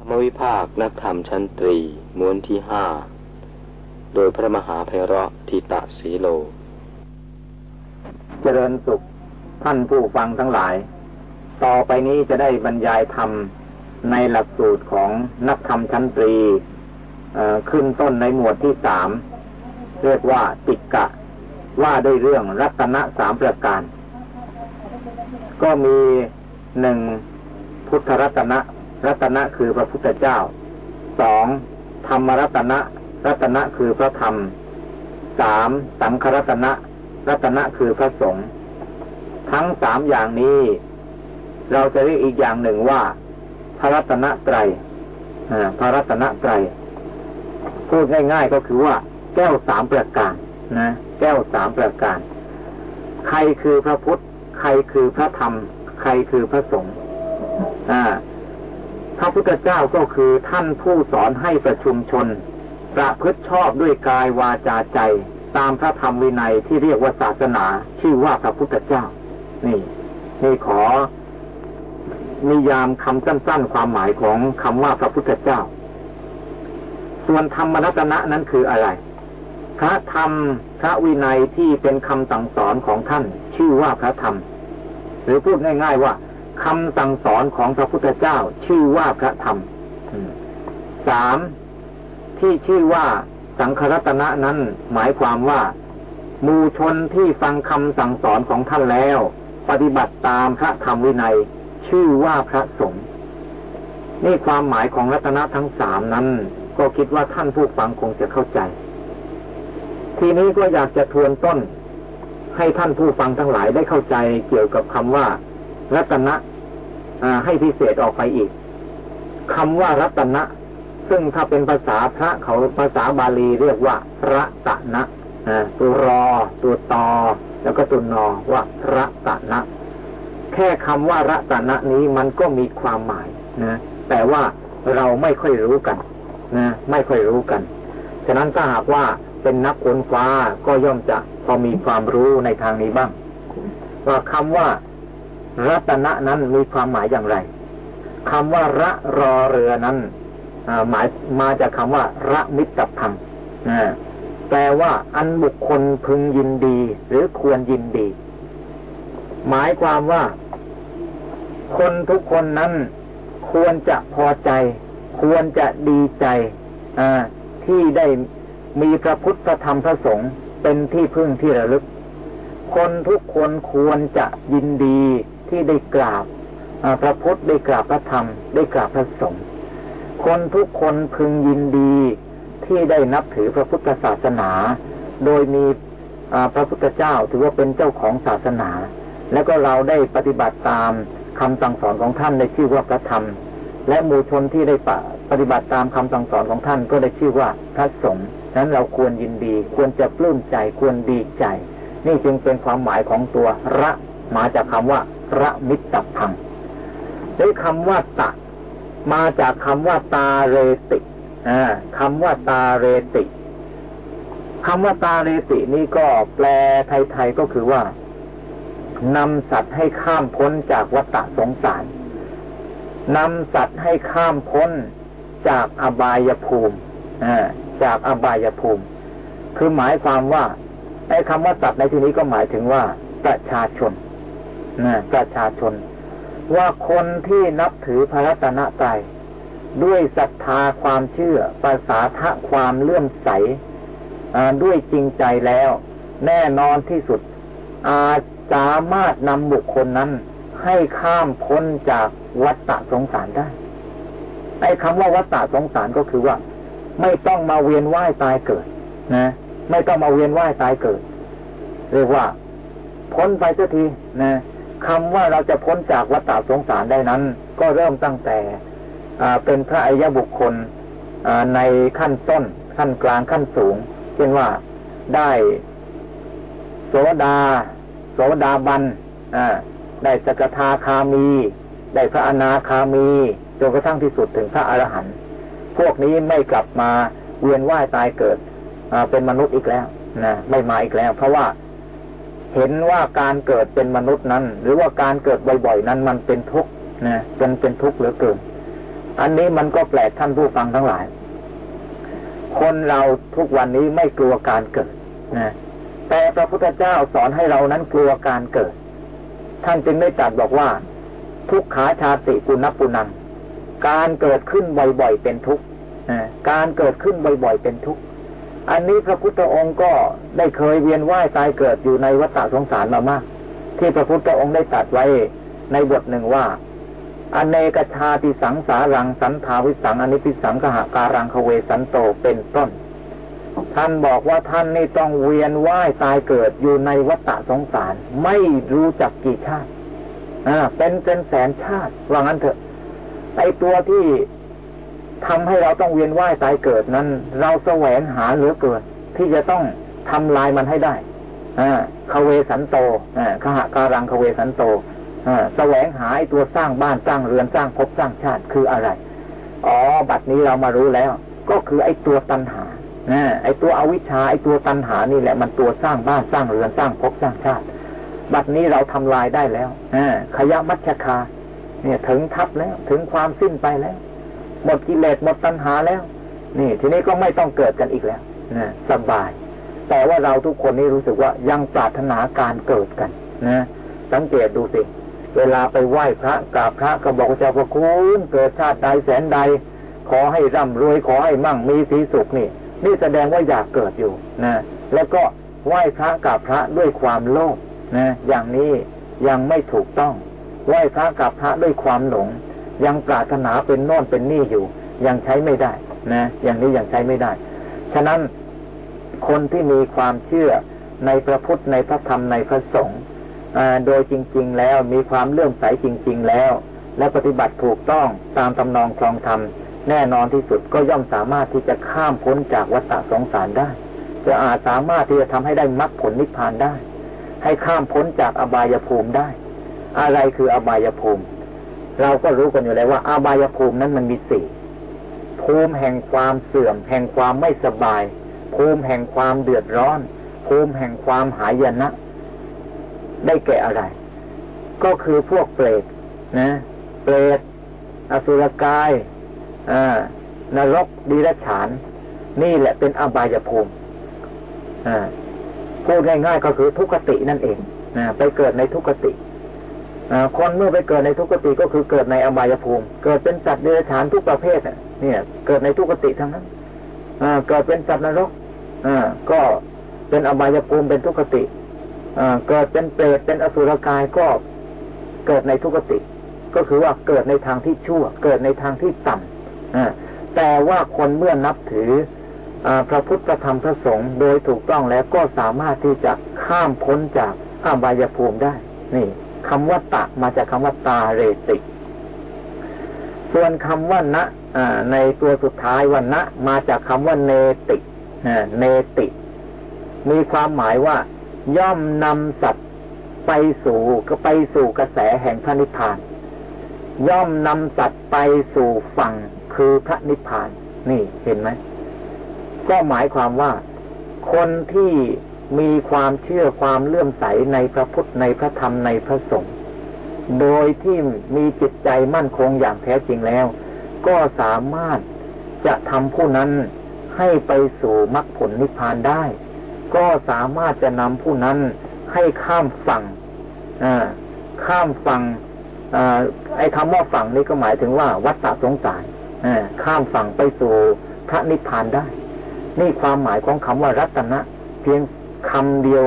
ธรรมวิภาคนักธรรมชั้นตรี ม้วนที่ห้า โดยพระมหาไพเราะทิตะสีโล เจริญสุขท่านผู้ฟังทั้งหลาย ต่อไปนี้จะได้บรรยายธรรมในหลักสูตรของนักธรรมชั้นตรีขึ้นต้นในหมวดที่สาม เรียกว่าติกะ ว่าด้วยเรื่องรัตนะสามประการ ก็มีหนึ่งพุทธรัตนะ รัตนะคือพระพุทธเจ้าสองธรรมรัตนะ รัตนะคือพระธรรมสามสังครัตนะ รัตนะคือพระสงฆ์ทั้งสามอย่างนี้ เราจะเรียกอีกอย่างหนึ่งว่า พระรัตนตรัยพระรัตนตรัยพูดง่าย ๆก็คือว่า แก้วสามประการนะ แก้วสามประการ ใครคือพระพุทธ ใครคือพระธรรม ใครคือพระสงฆ์อ่า พระพุทธเจ้าก็คือท่านผู้สอนให้ประชุมชน ประพฤติชอบด้วยกายวาจาใจ ตามพระธรรมวินัยที่เรียกว่าศาสนา ชื่อว่าพระพุทธเจ้า นี่นี่ขอนิยามคำสั้นๆ ความหมายของคำว่าพระพุทธเจ้า ส่วนธรรมรัตนะนั้นคืออะไร พระธรรมพระวินัยที่เป็นคำสั่งสอนของท่าน ชื่อว่าพระธรรม หรือพูดง่าย ๆว่า คำสั่งสอนของพระพุทธเจ้า ชื่อว่าพระธรรมสามที่ชื่อว่าสังครัตนะนั้นหมายความว่ามูชนที่ฟังคำสั่งสอนของท่านแล้ว ปฏิบัติตามพระธรรมวินัย ชื่อว่าพระสงฆ์นี่ความหมายของรัตนะทั้งสามนั้น ก็คิดว่าท่านผู้ฟังคงจะเข้าใจ ทีนี้ก็อยากจะทวนต้น ให้ท่านผู้ฟังทั้งหลายได้เข้าใจเกี่ยวกับคำว่า รัตนะให้พิเศษออกไปอีกคำว่ารัตนะ ซึ่งถ้าเป็นภาษาพระเขาภาษาบาลีเรียกว่าระตนะตัวรอ ตัวตอ แล้วก็ตัวนอว่าระตนะ แค่คำว่ารัตนะนี้มันก็มีความหมายนะแต่ว่าเราไม่ค่อยรู้กันนะไม่ค่อยรู้กัน ฉะนั้นถ้าหากว่าเป็นนักค้นฟ้าก็ย่อมจะพอมีความรู้ในทางนี้บ้าง ว่าคำว่า รัตนะนั้นมีความหมายอย่างไรคำว่าระรอเรือนั้นหมายมาจากคำว่า ระมิตรพังแปลว่า อันบุคคลพึงยินดี หรือควรยินดี หมายความว่า คนทุกคนนั้น ควรจะพอใจ ควรจะดีใจที่ได้มีพระพุทธธรรมพระสงฆ์เป็นที่พึ่งที่ระลึก คนทุกคนควรจะยินดี ที่ได้กราบพระพุทธได้กราบพระธรรม ได้กราบพระสงฆ์คนทุกคนพึงยินดีที่ได้นับถือพระพุทธศาสนา โดยมีพระพุทธเจ้าถือว่าเป็นเจ้าของศาสนา แล้วก็เราได้ปฏิบัติตามคำสั่งสอนของท่านในชื่อว่าพระธรรม และมูชนที่ได้ปฏิบัติตามคำสั่งสอนของท่านก็ได้ชื่อว่าพระสงฆ์นั้นเราควรยินดี ควรจะปลื้มใจควรดีใจ นี่จึงเป็นความหมายของตัวระมาจากคำว่า ระมิตรพังหรือคำว่าตะ มาจากคำว่าตาเรติคำว่าตาเรติคำว่าตาเรตินี่ก็แปลไทยๆก็คือว่านำสัตว์ให้ข้ามพ้นจากวัฏสงสารนำสัตว์ให้ข้ามพ้นจากอบายภูมิจากอบายภูมิ คือหมายความว่าไอ้คำว่าสัตว์ในที่นี้ก็หมายถึงว่าประชาชน ประชาชน ว่าคนที่นับถือพระรัตนตรัยด้วยศรัทธาความเชื่อภาษาทะความเลื่อมใสด้วยจริงใจแล้ว แน่นอนที่สุด อาจสามารถนำบุคคลนั้น ให้ข้ามพ้นจากวัฏฏะสงสารได้ไอ้คำว่าวัฏฏะสงสารก็คือว่า ไม่ต้องมาเวียนว่ายตายเกิด นะ ไม่ต้องมาเวียนว่ายตายเกิด เรียกว่า พ้นไปสักทีนะ คำว่าเราจะพ้นจากวัฏสงสารได้นั้น ก็เริ่มตั้งแต่เป็นพระอริยบุคคลในขั้นต้น ขั้นกลางขั้นสูง เช่นว่าได้โสดา โสดาบันได้สกทาคามี ได้พระอนาคามีจนกระทั่งที่สุดถึงพระอรหันต์พวกนี้ไม่กลับมาเวียนว่ายตายเกิดเป็นมนุษย์อีกแล้วนะไม่มาอีกแล้ว เพราะว่า เห็นว่าการเกิดเป็นมนุษย์นั้น หรือว่าการเกิดบ่อยๆ นั้นมันเป็นทุกข์นะเป็นเป็นทุกข์เหลือเกิน อันนี้มันก็แปลกท่านผู้ฟังทั้งหลาย คนเราทุกวันนี้ไม่กลัวการเกิดนะแต่พระพุทธเจ้าสอนให้เรานั้นกลัวการเกิด ท่านจึงได้ตรัสบอกว่า ทุกขาชาติปุณปุนัง การเกิดขึ้นบ่อยๆเป็นทุกข์การเกิดขึ้นบ่อยๆเป็นทุกข์ อันนี้พระพุทธองค์ก็ได้เคยเวียนว่ายตายเกิดอยู่ในวัฏสงสารมามาก ที่พระพุทธองค์ได้ตรัสไว้ในบทหนึ่งว่าอเนกชาติสังสารังสันทาวิสังอนิพิสังกหาการังคเวสันโตเป็นต้น ท่านบอกว่าท่านนี่ต้องเวียนว่ายตายเกิดอยู่ในวัฏสงสาร ไม่รู้จักกี่ชาติ อ่า เป็นเป็นแสนชาติว่างั้นเถอะไอตัวที่ ทำให้เราต้องเวียนว่ายตายเกิดนั้น เราแสวงหาเหลือเกินที่จะต้องทำลายมันให้ได้อ่าคเวสันโตอ่าขหาการังคเวสันโตแสวงหาตัวสร้างบ้านสร้างเรือนสร้างภพสร้างชาติคืออะไร อ๋อ บัดนี้เรามารู้แล้ว ก็คือไอ้ตัวตัณหาไอ้ตัวอวิชชาไอ้ตัวตัณหานี่แหละ มันตัวสร้างบ้านสร้างเรือนสร้างภพสร้างชาติ บัดนี้เราทำลายได้แล้วขยะมัชชคา เนี่ยถึงทับแล้วถึงความสิ้นไปแล้ว หมดกิเลสหมดตัณหาแล้ว นี่ ทีนี้ก็ไม่ต้องเกิดกันอีกแล้วนะสบาย แต่ว่าเราทุกคนนี่รู้สึกว่ายังปรารถนาการเกิดกันนะสังเกตดูสิเวลาไปไหว้พระกราบพระก็บอกเจ้าพระคุณเกิดชาติใดแสนใด ขอให้ร่ำรวยขอให้มั่งมีสีสุขนี่ นี่แสดงว่าอยากเกิดอยู่นะแล้วก็ไหว้พระกราบพระด้วยความโลภนะอย่างนี้ยังไม่ถูกต้องไหว้พระกราบพระด้วยความหลง ยังปรารถนาเป็นโน่นเป็นนี่อยู่ ยังใช้ไม่ได้นะ อย่างนี้ยังใช้ไม่ได้ ฉะนั้นคนที่มีความเชื่อในพระพุทธในพระธรรมในพระสงฆ์โดยจริง ๆ แล้วมีความเลื่อมใสจริง ๆ แล้ว และปฏิบัติถูกต้องตามตำนองคลองธรรมแน่นอนที่สุดก็ย่อมสามารถที่จะข้ามพ้นจากวัฏสงสารได้ จะอาจสามารถที่จะทำให้ได้มรรคผลนิพพานได้ ให้ข้ามพ้นจากอบายภูมิได้ อะไรคืออบายภูมิ เราก็รู้กันอยู่แล้วว่าอบายภูมินั้นมันมีสี่ภูมิแห่งความเสื่อม แห่งความไม่สบาย ภูมิแห่งความเดือดร้อน ภูมิแห่งความหายนะได้แก่อะไร ก็คือพวกเปรตนะเปรตอสุรกายนรกดีรฉาน นี่แหละเป็นอบายภูมิพูดง่ายๆก็คือทุกขตินั่นเองนะไปเกิดในทุกขติ คนเมื่อไปเกิดในทุกขติก็คือเกิดในอบายภูมิ เกิดเป็นสัตว์เดรัจฉานทุกประเภทเนี่ย เกิดในทุกขติทั้งนั้นเกิดเป็นสัตว์นรกก็เป็นอบายภูมิเป็นทุกขติเกิดเป็นเปรตเป็นอสุรกายก็เกิดในทุกติ ก็คือว่าเกิดในทางที่ชั่ว เกิดในทางที่ต่ำแต่ว่าคนเมื่อนับถืออพระพุทธธรรมพระสงฆ์โดยถูกต้องแล้วก็สามารถที่จะข้ามพ้นจากอาบายภูมิได้ นี่ คำว่าตะมาจากคำว่าตาเรติส่วนคำว่าณในตัวสุดท้ายว่าณมาจากคำว่าเนติเนติ มีความหมายว่า ย่อมนำสัตว์ไปสู่ก็ไปสู่กระแสแห่งพระนิพพาน ย่อมนำสัตว์ไปสู่ฝั่งคือพระนิพพาน นี่เห็นไหมก็หมายความว่า คนที่ มีความเชื่อความเลื่อมใสในพระพุทธในพระธรรมในพระสงฆ์โดยที่มีจิตใจมั่นคงอย่างแท้จริงแล้ว ก็สามารถจะทำผู้นั้นให้ไปสู่มรรคผลนิพพานได้ ก็สามารถจะนำผู้นั้นให้ข้ามฝั่งข้ามฝั่งไอ้คำว่าฝั่งนี้ก็หมายถึงว่าวัฏฏะสงสารข้ามฝั่งไปสู่พระนิพพานได้ นี่ความหมายของคำว่ารัตนะ เพียง คำเดียว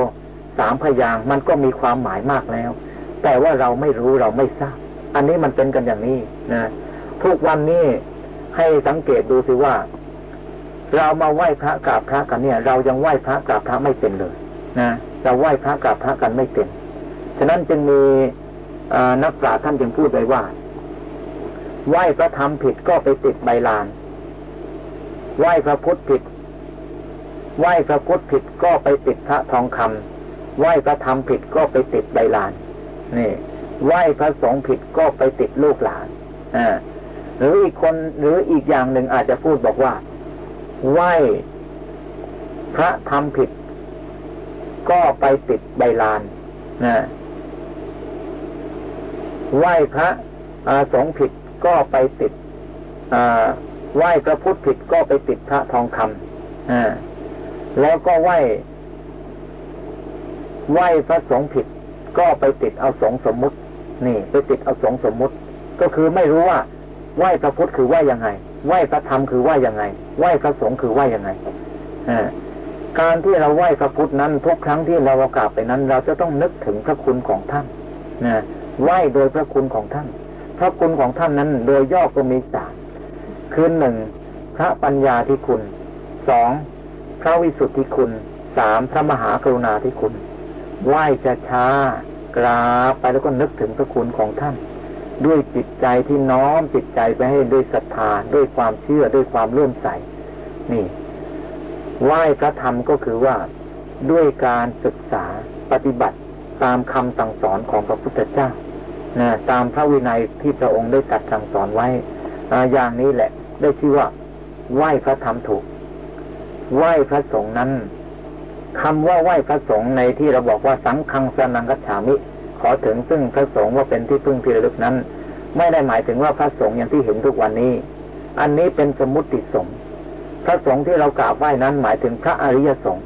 สามพยางมันก็มีความหมายมากแล้ว แต่ว่าเราไม่รู้เราไม่ทราบ อันนี้มันเป็นกันอย่างนี้นะทุกวันนี้ให้สังเกตดูสิว่า เรามาไหว้พระกราบพระกันเนี่ย เรายังไหว้พระกราบพระไม่เป็นเลยนะเราไหว้พระกราบพระกันไม่เป็นฉะนั้นจึงมีนักปราชญ์ท่านจึงพูดไว้ว่า ไหว้พระธรรมผิดก็ไปติดใบลาน ไหว้พระพุทธผิด ไหว้พระพุทธผิดก็ไปติดพระทองคำไหว้พระธรรมผิดก็ไปติดใบลาน นี่ ไหว้พระสงฆ์ผิดก็ไปติดลูกหลานอ่าหรืออีกคนหรืออีกอย่างหนึ่งอาจจะพูดบอกว่า ไหว้พระทำผิด ก็ไปติดใบลานนะไหว้พระอาสงผิดก็ไปติดไหว้พระพุทธผิดก็ไปติดพระทองคำอ แล้วก็ไหว้ไหว้พระสงฆ์ผิด ก็ไปติดเอาสงสมมุติ นี่ ไปติดเอาสงสมมุติ ก็คือไม่รู้ว่าไหว้พระพุทธคือไหว้ยังไง ไหว้พระธรรมคือไหว้ยังไง ไหว้พระสงฆ์คือไหว้ยังไงการที่เราไหว้พระพุทธนั้นทุกครั้งที่เรากราบไปนั้น เราจะต้องนึกถึงพระคุณของท่านนะไหว้โดยพระคุณของท่าน พระคุณของท่านนั้น โดยย่อก็มีสามคือหนึ่งพระปัญญาที่คุณสอง พระวิสุทธิคุณสามพระมหากรุณาธิคุณ ไหว้จะช้ากราบไปแล้วก็นึกถึงพระคุณของท่าน ด้วยจิตใจที่น้อมจิตใจไปให้ด้วยศรัทธาด้วยความเชื่อด้วยความเลื่อมใส นี่ ไหว้พระธรรมก็คือว่าด้วยการศึกษาปฏิบัติตามคำสั่งสอนของพระพุทธเจ้านะตามพระวินัยที่พระองค์ได้ตัดสั่งสอนไว้อย่างนี้แหละ ได้ชื่อว่าไหว้พระธรรมถูก ไหว้พระสงฆ์นั้นคำว่าไหว้พระสงฆ์ในที่เราบอกว่าสังฆังสนังกัจฉามิ ขอถึงซึ่งพระสงฆ์ว่าเป็นที่พึ่งที่ระลึกนั้น ไม่ได้หมายถึงว่าพระสงฆ์อย่างที่เห็นทุกวันนี้ อันนี้เป็นสมมติสงฆ์พระสงฆ์ที่เรากราบไหว้นั้นหมายถึงพระอริยสงฆ์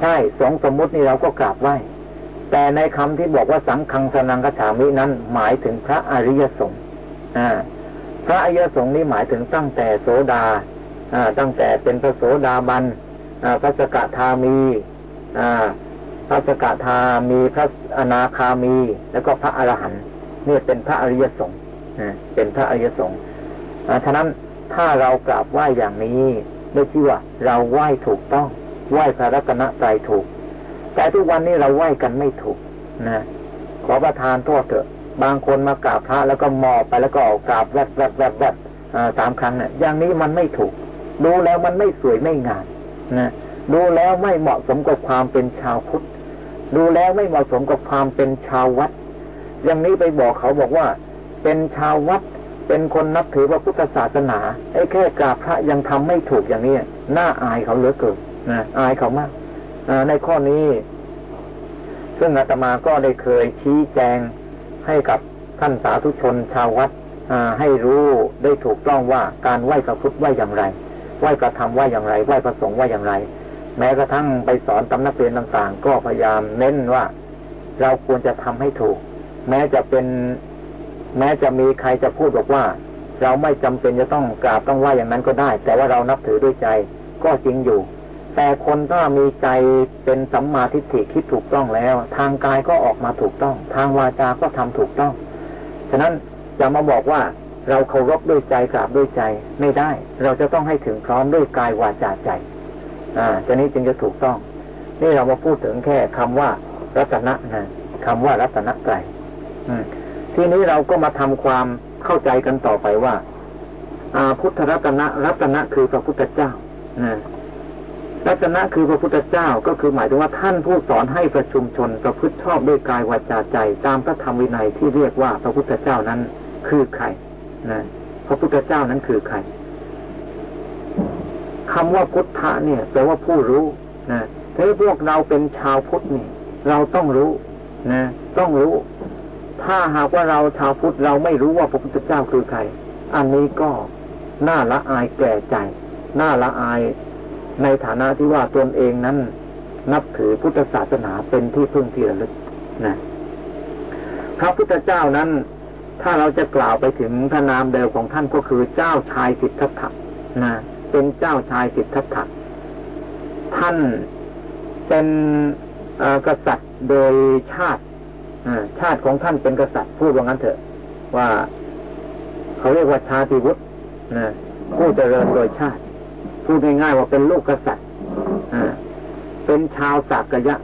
ใช่สงฆ์สมมุตินี่เราก็กราบไหว้แต่ในคำที่บอกว่าสังฆังสนังกัจฉามินั้น หมายถึงพระอริยสงฆ์พระอริยสงฆ์นี้หมายถึงตั้งแต่โสดา ตั้งแต่เป็นพระโสดาบันพระสกทามีพระสกทามีพระอนาคามี แล้วก็พระอรหันต์นี่เป็นพระอริยสงฆ์เป็นพระอริยสงฆ์ฉะนั้นถ้าเรากราบไหว้อย่างนี้ได้ชื่อว่าเราไหว้ถูกต้อง ไหว้พระรัตนตรัยถูก แต่ทุกวันนี้เราไหว้กันไม่ถูกนะขอประทานโทษเถอะ บางคนมากราบพระแล้วก็มอบไปแล้วก็กราบแวบแวบแวบแวบสามครั้งเนี่ยอย่างนี้มันไม่ถูก ดูแล้วมันไม่สวยไม่งามนะดูแล้วไม่เหมาะสมกับความเป็นชาวพุทธดูแล้วไม่เหมาะสมกับความเป็นชาววัด อย่างนี้ไปบอกเขาบอกว่า เป็นชาววัด เป็นคนนับถือพระพุทธศาสนาไอ้แค่กราบพระยังทำไม่ถูกอย่างนี้น่าอายเขาเหลือเกินนะอายเขามากในข้อนี้ ซึ่งอาตมาก็ได้เคยชี้แจงให้กับท่านสาธุชนชาววัดให้รู้ได้ถูกต้องว่าการไหว้พระพุทธไหว้อย่างไร ไหว้พระธรรมไหว้อย่างไร ไหว้พระสงฆ์ไหว้อย่างไร แม้กระทั่งไปสอนตำนักเรียนต่างๆ ก็พยายามเน้นว่า เราควรจะทำให้ถูก แม้จะเป็น แม้จะมีใครจะพูดบอกว่า เราไม่จำเป็นจะต้องกราบต้องไหวอย่างนั้นก็ได้ แต่ว่าเรานับถือด้วยใจก็จริงอยู่ แต่คนถ้ามีใจเป็นสัมมาทิฏฐิคิดถูกต้องแล้ว ทางกายก็ออกมาถูกต้อง ทางวาจาก็ทำถูกต้อง ฉะนั้นจะมาบอกว่า เราเคารพด้วยใจกราบด้วยใจไม่ได้ เราจะต้องให้ถึงพร้อมด้วยกายวาจาใจ อ่าจะนี้จึงจะถูกต้อง นี่เรามาพูดถึงแค่คำว่ารัตนะนะคำว่ารัตนะไกรทีนี้เราก็มาทำความเข้าใจกันต่อไปว่าอาพุทธรัตนะรัตนะคือพระพุทธเจ้านะรัตนะคือพระพุทธเจ้าก็คือหมายถึงว่าท่านผู้สอนให้ประชุมชนประพฤติชอบด้วยกายวาจาใจ ตามพระธรรมวินัยที่เรียกว่าพระพุทธเจ้านั้นคือใคร นะพระพุทธเจ้านั้นคือใครคำว่าพุทธะเนี่ยแปลว่าผู้รู้นะถ้าพวกเราเป็นชาวพุทธนี่เราต้องรู้นะต้องรู้ ถ้าหากว่าเราชาวพุทธเราไม่รู้ว่าพระพุทธเจ้าคือใคร อันนี้ก็น่าละอายแก่ใจ น่าละอายในฐานะที่ว่าตนเองนั้น นับถือพุทธศาสนาเป็นที่พึ่งที่ระลึกนะพระพุทธเจ้านั้น ถ้าเราจะกล่าวไปถึงพระนามเดิมของท่านก็คือเจ้าชายสิทธัตถะนะเป็นเจ้าชายสิทธัตถะท่านเป็นกษัตริย์โดยชาติชาติของท่านเป็นกษัตริย์พูดว่างั้นเถอะ ว่าเขาเรียกว่าชาติวุฒินะผู้เจริญโดยชาติพูดง่ายๆว่าเป็นลูกกษัตริย์เป็นชาวสากยะ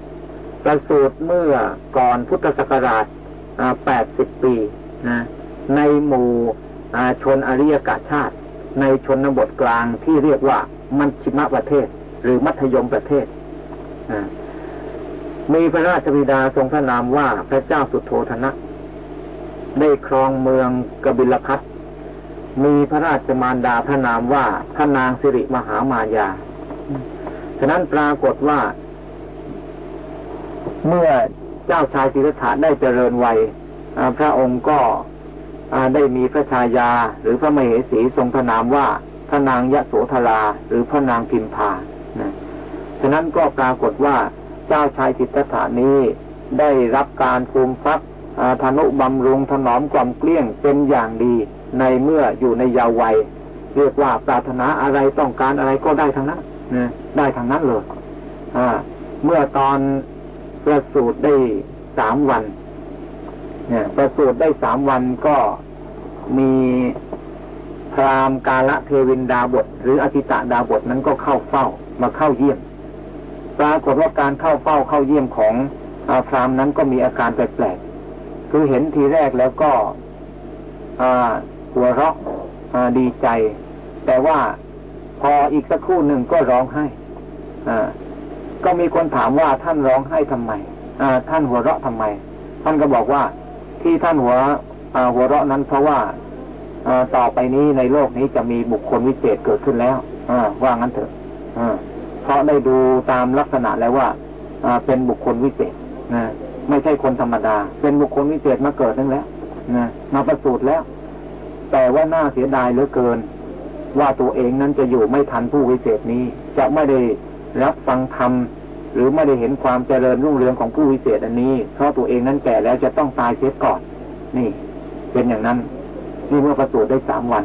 ประสูติเมื่อก่อนพุทธศักราชแปดสิบปี นะในหมู่ชนอริยกาชาติ ในชนบทกลางที่เรียกว่ามันชิมะประเทศ หรือมัธยมประเทศมีพระราชบิดาทรงพระนามว่าพระเจ้าสุโธธนะ ได้ครองเมืองกบิลพัทมีพระราชมารดาพระนามว่าพระนางสิริมหามายา ฉะนั้นปรากฏว่า เมื่อเจ้าชายสิทธัตถะได้เจริญวัย พระองค์ก็ได้มีพระชายา หรือพระมเหสีทรงพระนามว่าพระนางยะโสธรา หรือพระนางพิมพานะฉะนั้นก็ปรากฏว่าเจ้าชายจิตตถานี้ได้รับการฟูมฟักธนุบำรุงถนอมกล่อมเกลี้ยงเป็นอย่างดีในเมื่ออยู่ในยาววัย เรียกว่าปรารถนาอะไรต้องการอะไรก็ได้ทั้งนั้นนะได้ทั้งนั้นเลยเมื่อตอนประสูติได้สามวัน เนี่ยประสูติได้สามวันก็มีพรามกาละเทวินดาบท หรืออธิตะดาบทนั้นก็เข้าเฝ้ามาเข้าเยี่ยม ปรากฏว่าการเข้าเฝ้าเข้าเยี่ยมของอพรามนั้นก็มีอาการแปลกๆคือเห็นทีแรกแล้วก็หัวเราะดีใจ แต่ว่าพออีกสักครู่หนึ่งก็ร้องไห้ก็มีคนถามว่าท่านร้องไห้ทำไมท่านหัวเราะทำไม ท่านก็บอกว่า ที่ท่านหัวหัวเราะนั้นเพราะว่าต่อไปนี้ในโลกนี้จะมีบุคคลวิเศษเกิดขึ้นแล้วว่างั้นเถอะเพราะได้ดูตามลักษณะแล้วว่าเป็นบุคคลวิเศษนะไม่ใช่คนธรรมดา เป็นบุคคลวิเศษมาเกิดนั่นแล้วนะมาประสูติแล้ว แต่ว่าน่าเสียดายเหลือเกิน ว่าตัวเองนั้นจะอยู่ไม่ทันผู้วิเศษนี้ จะไม่ได้รับฟังธรรม หรือไม่ได้เห็นความเจริญรุ่งเรืองของผู้วิเศษอันนี้ เพราะตัวเองนั้นแก่แล้วจะต้องตายเสียก่อน นี่ เป็นอย่างนั้น นี่เมื่อประสูติได้สามวัน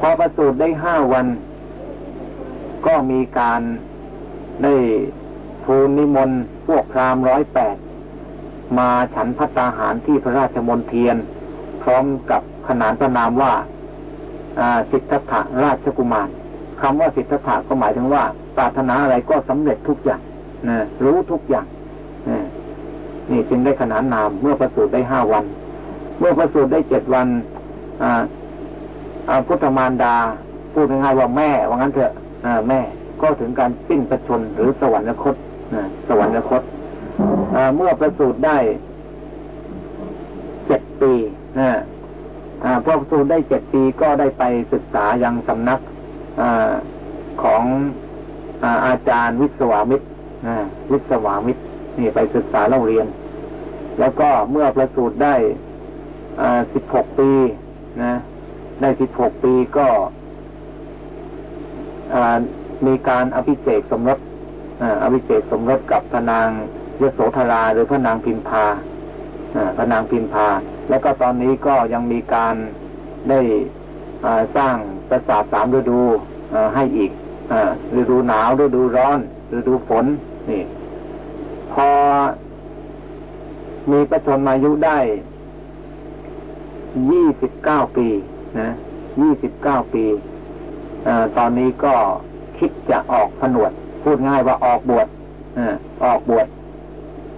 พอประสูติได้ห้าวัน ก็มีการได้ทูลนิมนต์พวกพราหมณ์ร้อยแปดมาฉันพัตตาหารที่พระราชมนเทียน พร้อมกับขนานพระนามว่าสิทธัตถะราชกุมารคำว่าสิทธัตถะก็หมายถึงว่าปรารถนาอะไรก็สำเร็จทุกอย่าง รู้ทุกอย่างนี่จึงได้ขนานนาม เมื่อประสูติได้ห้าวัน เมื่อประสูติได้เจ็ดวันพุทธมารดา พูดง่ายๆว่าแม่ว่างั้นเถอะแม่ก็ถึงการสิ้นประชนหรือสวรรคตสวรรคตเมื่อประสูติได้เจ็ดปีพอประสูติได้เจ็ดปีก็ได้ไปศึกษายังสำนักอของอาจารย์วิศวามิตร วิศวามิตรนี่ไปศึกษาเล่าเรียน แล้วก็เมื่อประสูติได้สิบหกปีนะ ได้สิบหกปีก็มีการอภิเษกสมรสอภิเษกสมรสกับพระนางยโสธราหรือพระนางพิมพาพระนางพิมพา แล้วก็ตอนนี้ก็ยังมีการได้สร้างประสาทสามฤดูให้อีกฤดูหนาวฤดูร้อนฤดูฝน นี่ พอมีประชนมายุได้ยี่สิบเก้าปี นะยี่สิบเก้าปีอตอนนี้ก็คิดจะออกผนวด พูดง่ายว่าออกบวชออกบวช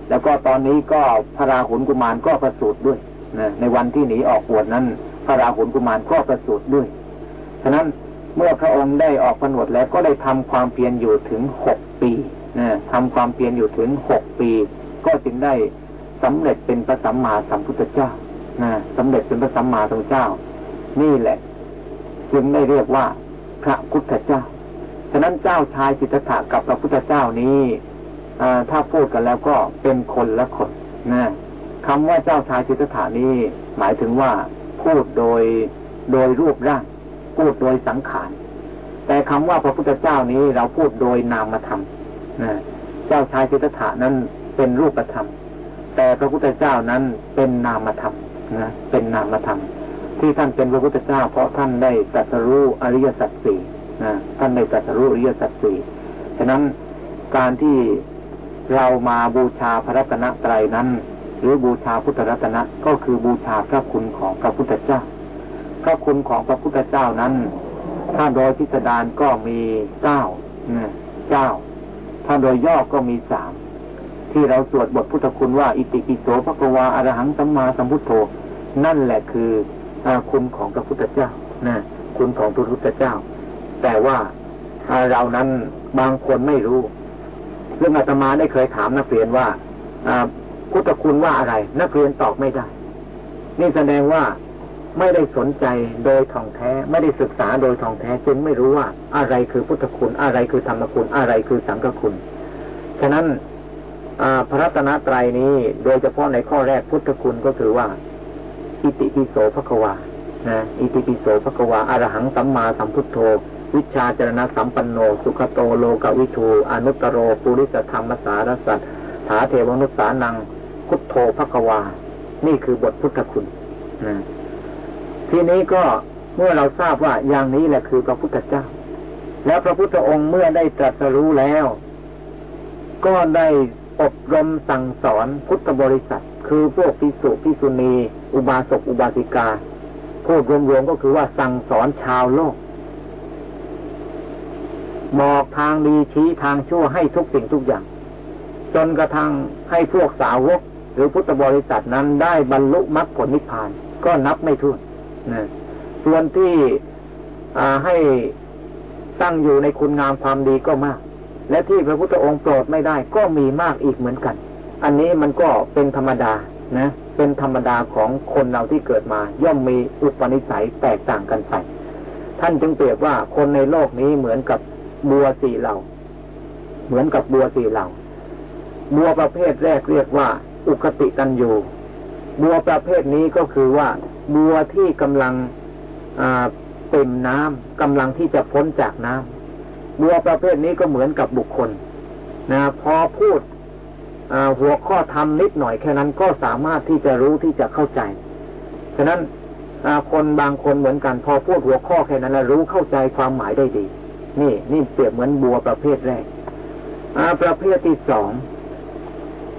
แล้วก็ตอนนี้ก็พระราหุลกุมารก็ประสูติด้วยนะในวันที่หนีออกบวชนั้น พระราหุลกุมารก็ประสูติด้วย ฉะนั้นเมื่อพระองค์ได้ออกผนวดแล้วก็ได้ทำความเพียรอยู่ถึงหกปี ทำความเพียรอยู่ถึงหกปี ก็จึงได้สำเร็จเป็นพระสัมมาสัมพุทธเจ้านะสำเร็จเป็นพระสัมมาสัมพุทธเจ้า นี่แหละ จึงได้เรียกว่าพระพุทธเจ้า ฉะนั้นเจ้าชายสิทธัตถะกับพระพุทธเจ้านี้ถ้าพูดกันแล้วก็เป็นคนละคนนะคำว่าเจ้าชายสิทธัตถานี้หมายถึงว่าพูดโดยโดยรูปร่าง พูดโดยสังขาร แต่คำว่าพระพุทธเจ้านี้เราพูดโดยนามธรรมนะ เจ้าชายสิทธัตถานั้นเป็นรูปธรรม แต่พระพุทธเจ้านั้นเป็นนามธรรมนะเป็นนามธรรม ที่ท่านเป็นพระพุทธเจ้า เพราะท่านได้ตรัสรู้อริยสัจสี่นะท่านได้ตรัสรู้อริยสัจสี่ฉะนั้นการที่เรามาบูชาพระรัตนตรัยนั้น หรือบูชาพุทธรัตนะก็คือบูชาพระคุณของพระพุทธเจ้า พระคุณของพระพุทธเจ้านั้น ถ้าโดยพิสดารก็มีเก้าเก้า ถ้าโดยย่อก็มีสามที่เราสวดบทพุทธคุณว่า อิติปิโสภควาอรหังสัมมาสัมพุทโธ นั่นแหละคือคุณของพระพุทธเจ้านะคุณของพระพุทธเจ้า แต่ว่าเรานั้นบางคนไม่รู้ เรื่องอาตมาได้เคยถามนักเรียนว่าพุทธคุณว่าอะไร นักเรียนตอบไม่ได้ นี่แสดงว่า ไม่ได้สนใจโดยท่องแท้ ไม่ได้ศึกษาโดยท่องแท้ จึงไม่รู้ว่าอะไรคือพุทธคุณ อะไรคือธรรมคุณอะไรคือสังฆคุณ ฉะนั้นพระรัตนตรัยนี้โดยเฉพาะในข้อแรกพุทธคุณก็คือว่า อิติปิโสภควานะอิติปิโสภควาอรหังสัมมาสัมพุทโธ วิชาจรณะสัมปันโน สุขโตโลกวิทูอนุตตโรปุริสธรรมสารสัตถาเทวนุสานังพุทโธภควา นี่คือบทพุทธคุณนะ ทีนี้ก็เมื่อเราทราบว่าอย่างนี้แหละคือพระพุทธเจ้า แล้วพระพุทธองค์เมื่อได้ตรัสรู้แล้ว ก็ได้อบรมสั่งสอนพุทธบริษัท คือพวกพิสุพิสุณี อุบาสกอุบาสิกาพูดรวมๆก็คือว่าสั่งสอนชาวโลกบอกทางดีชี้ทางชั่วให้ทุกสิ่งทุกอย่าง จนกระทั่งให้พวกสาวก หรือพุทธบริษัทนั้นได้บรรลุมรรคผลนิพพาน ก็นับไม่ถ้วน ส่วนที่ให้ตั้งอยู่ในคุณงามความดีก็มาก และที่พระพุทธองค์โปรดไม่ได้ก็มีมากอีกเหมือนกัน อันนี้มันก็เป็นธรรมดานะ เป็นธรรมดาของคนเราที่เกิดมา ย่อมมีอุปนิสัยแตกต่างกันไป ท่านจึงเปรียบว่าคนในโลกนี้เหมือนกับบัวสี่เหล่า เหมือนกับบัวสี่เหล่า บัวประเภทแรกเรียกว่า อุคติกันอยู่บัวประเภทนี้ก็คือว่า บัวที่กำลังเต็มน้ำกำลังที่จะพ้นจากน้ำบัวประเภทนี้ก็เหมือนกับบุคคลนะพอพูดหัวข้อธรรมนิดหน่อยแค่นั้นก็สามารถที่จะรู้ที่จะเข้าใจ ฉะนั้นคนบางคนเหมือนกัน พอพูดหัวข้อแค่นั้นแล้วรู้เข้าใจความหมายได้ดี นี่นี่เปรียบเหมือนบัวประเภทแรกประเภทที่สอง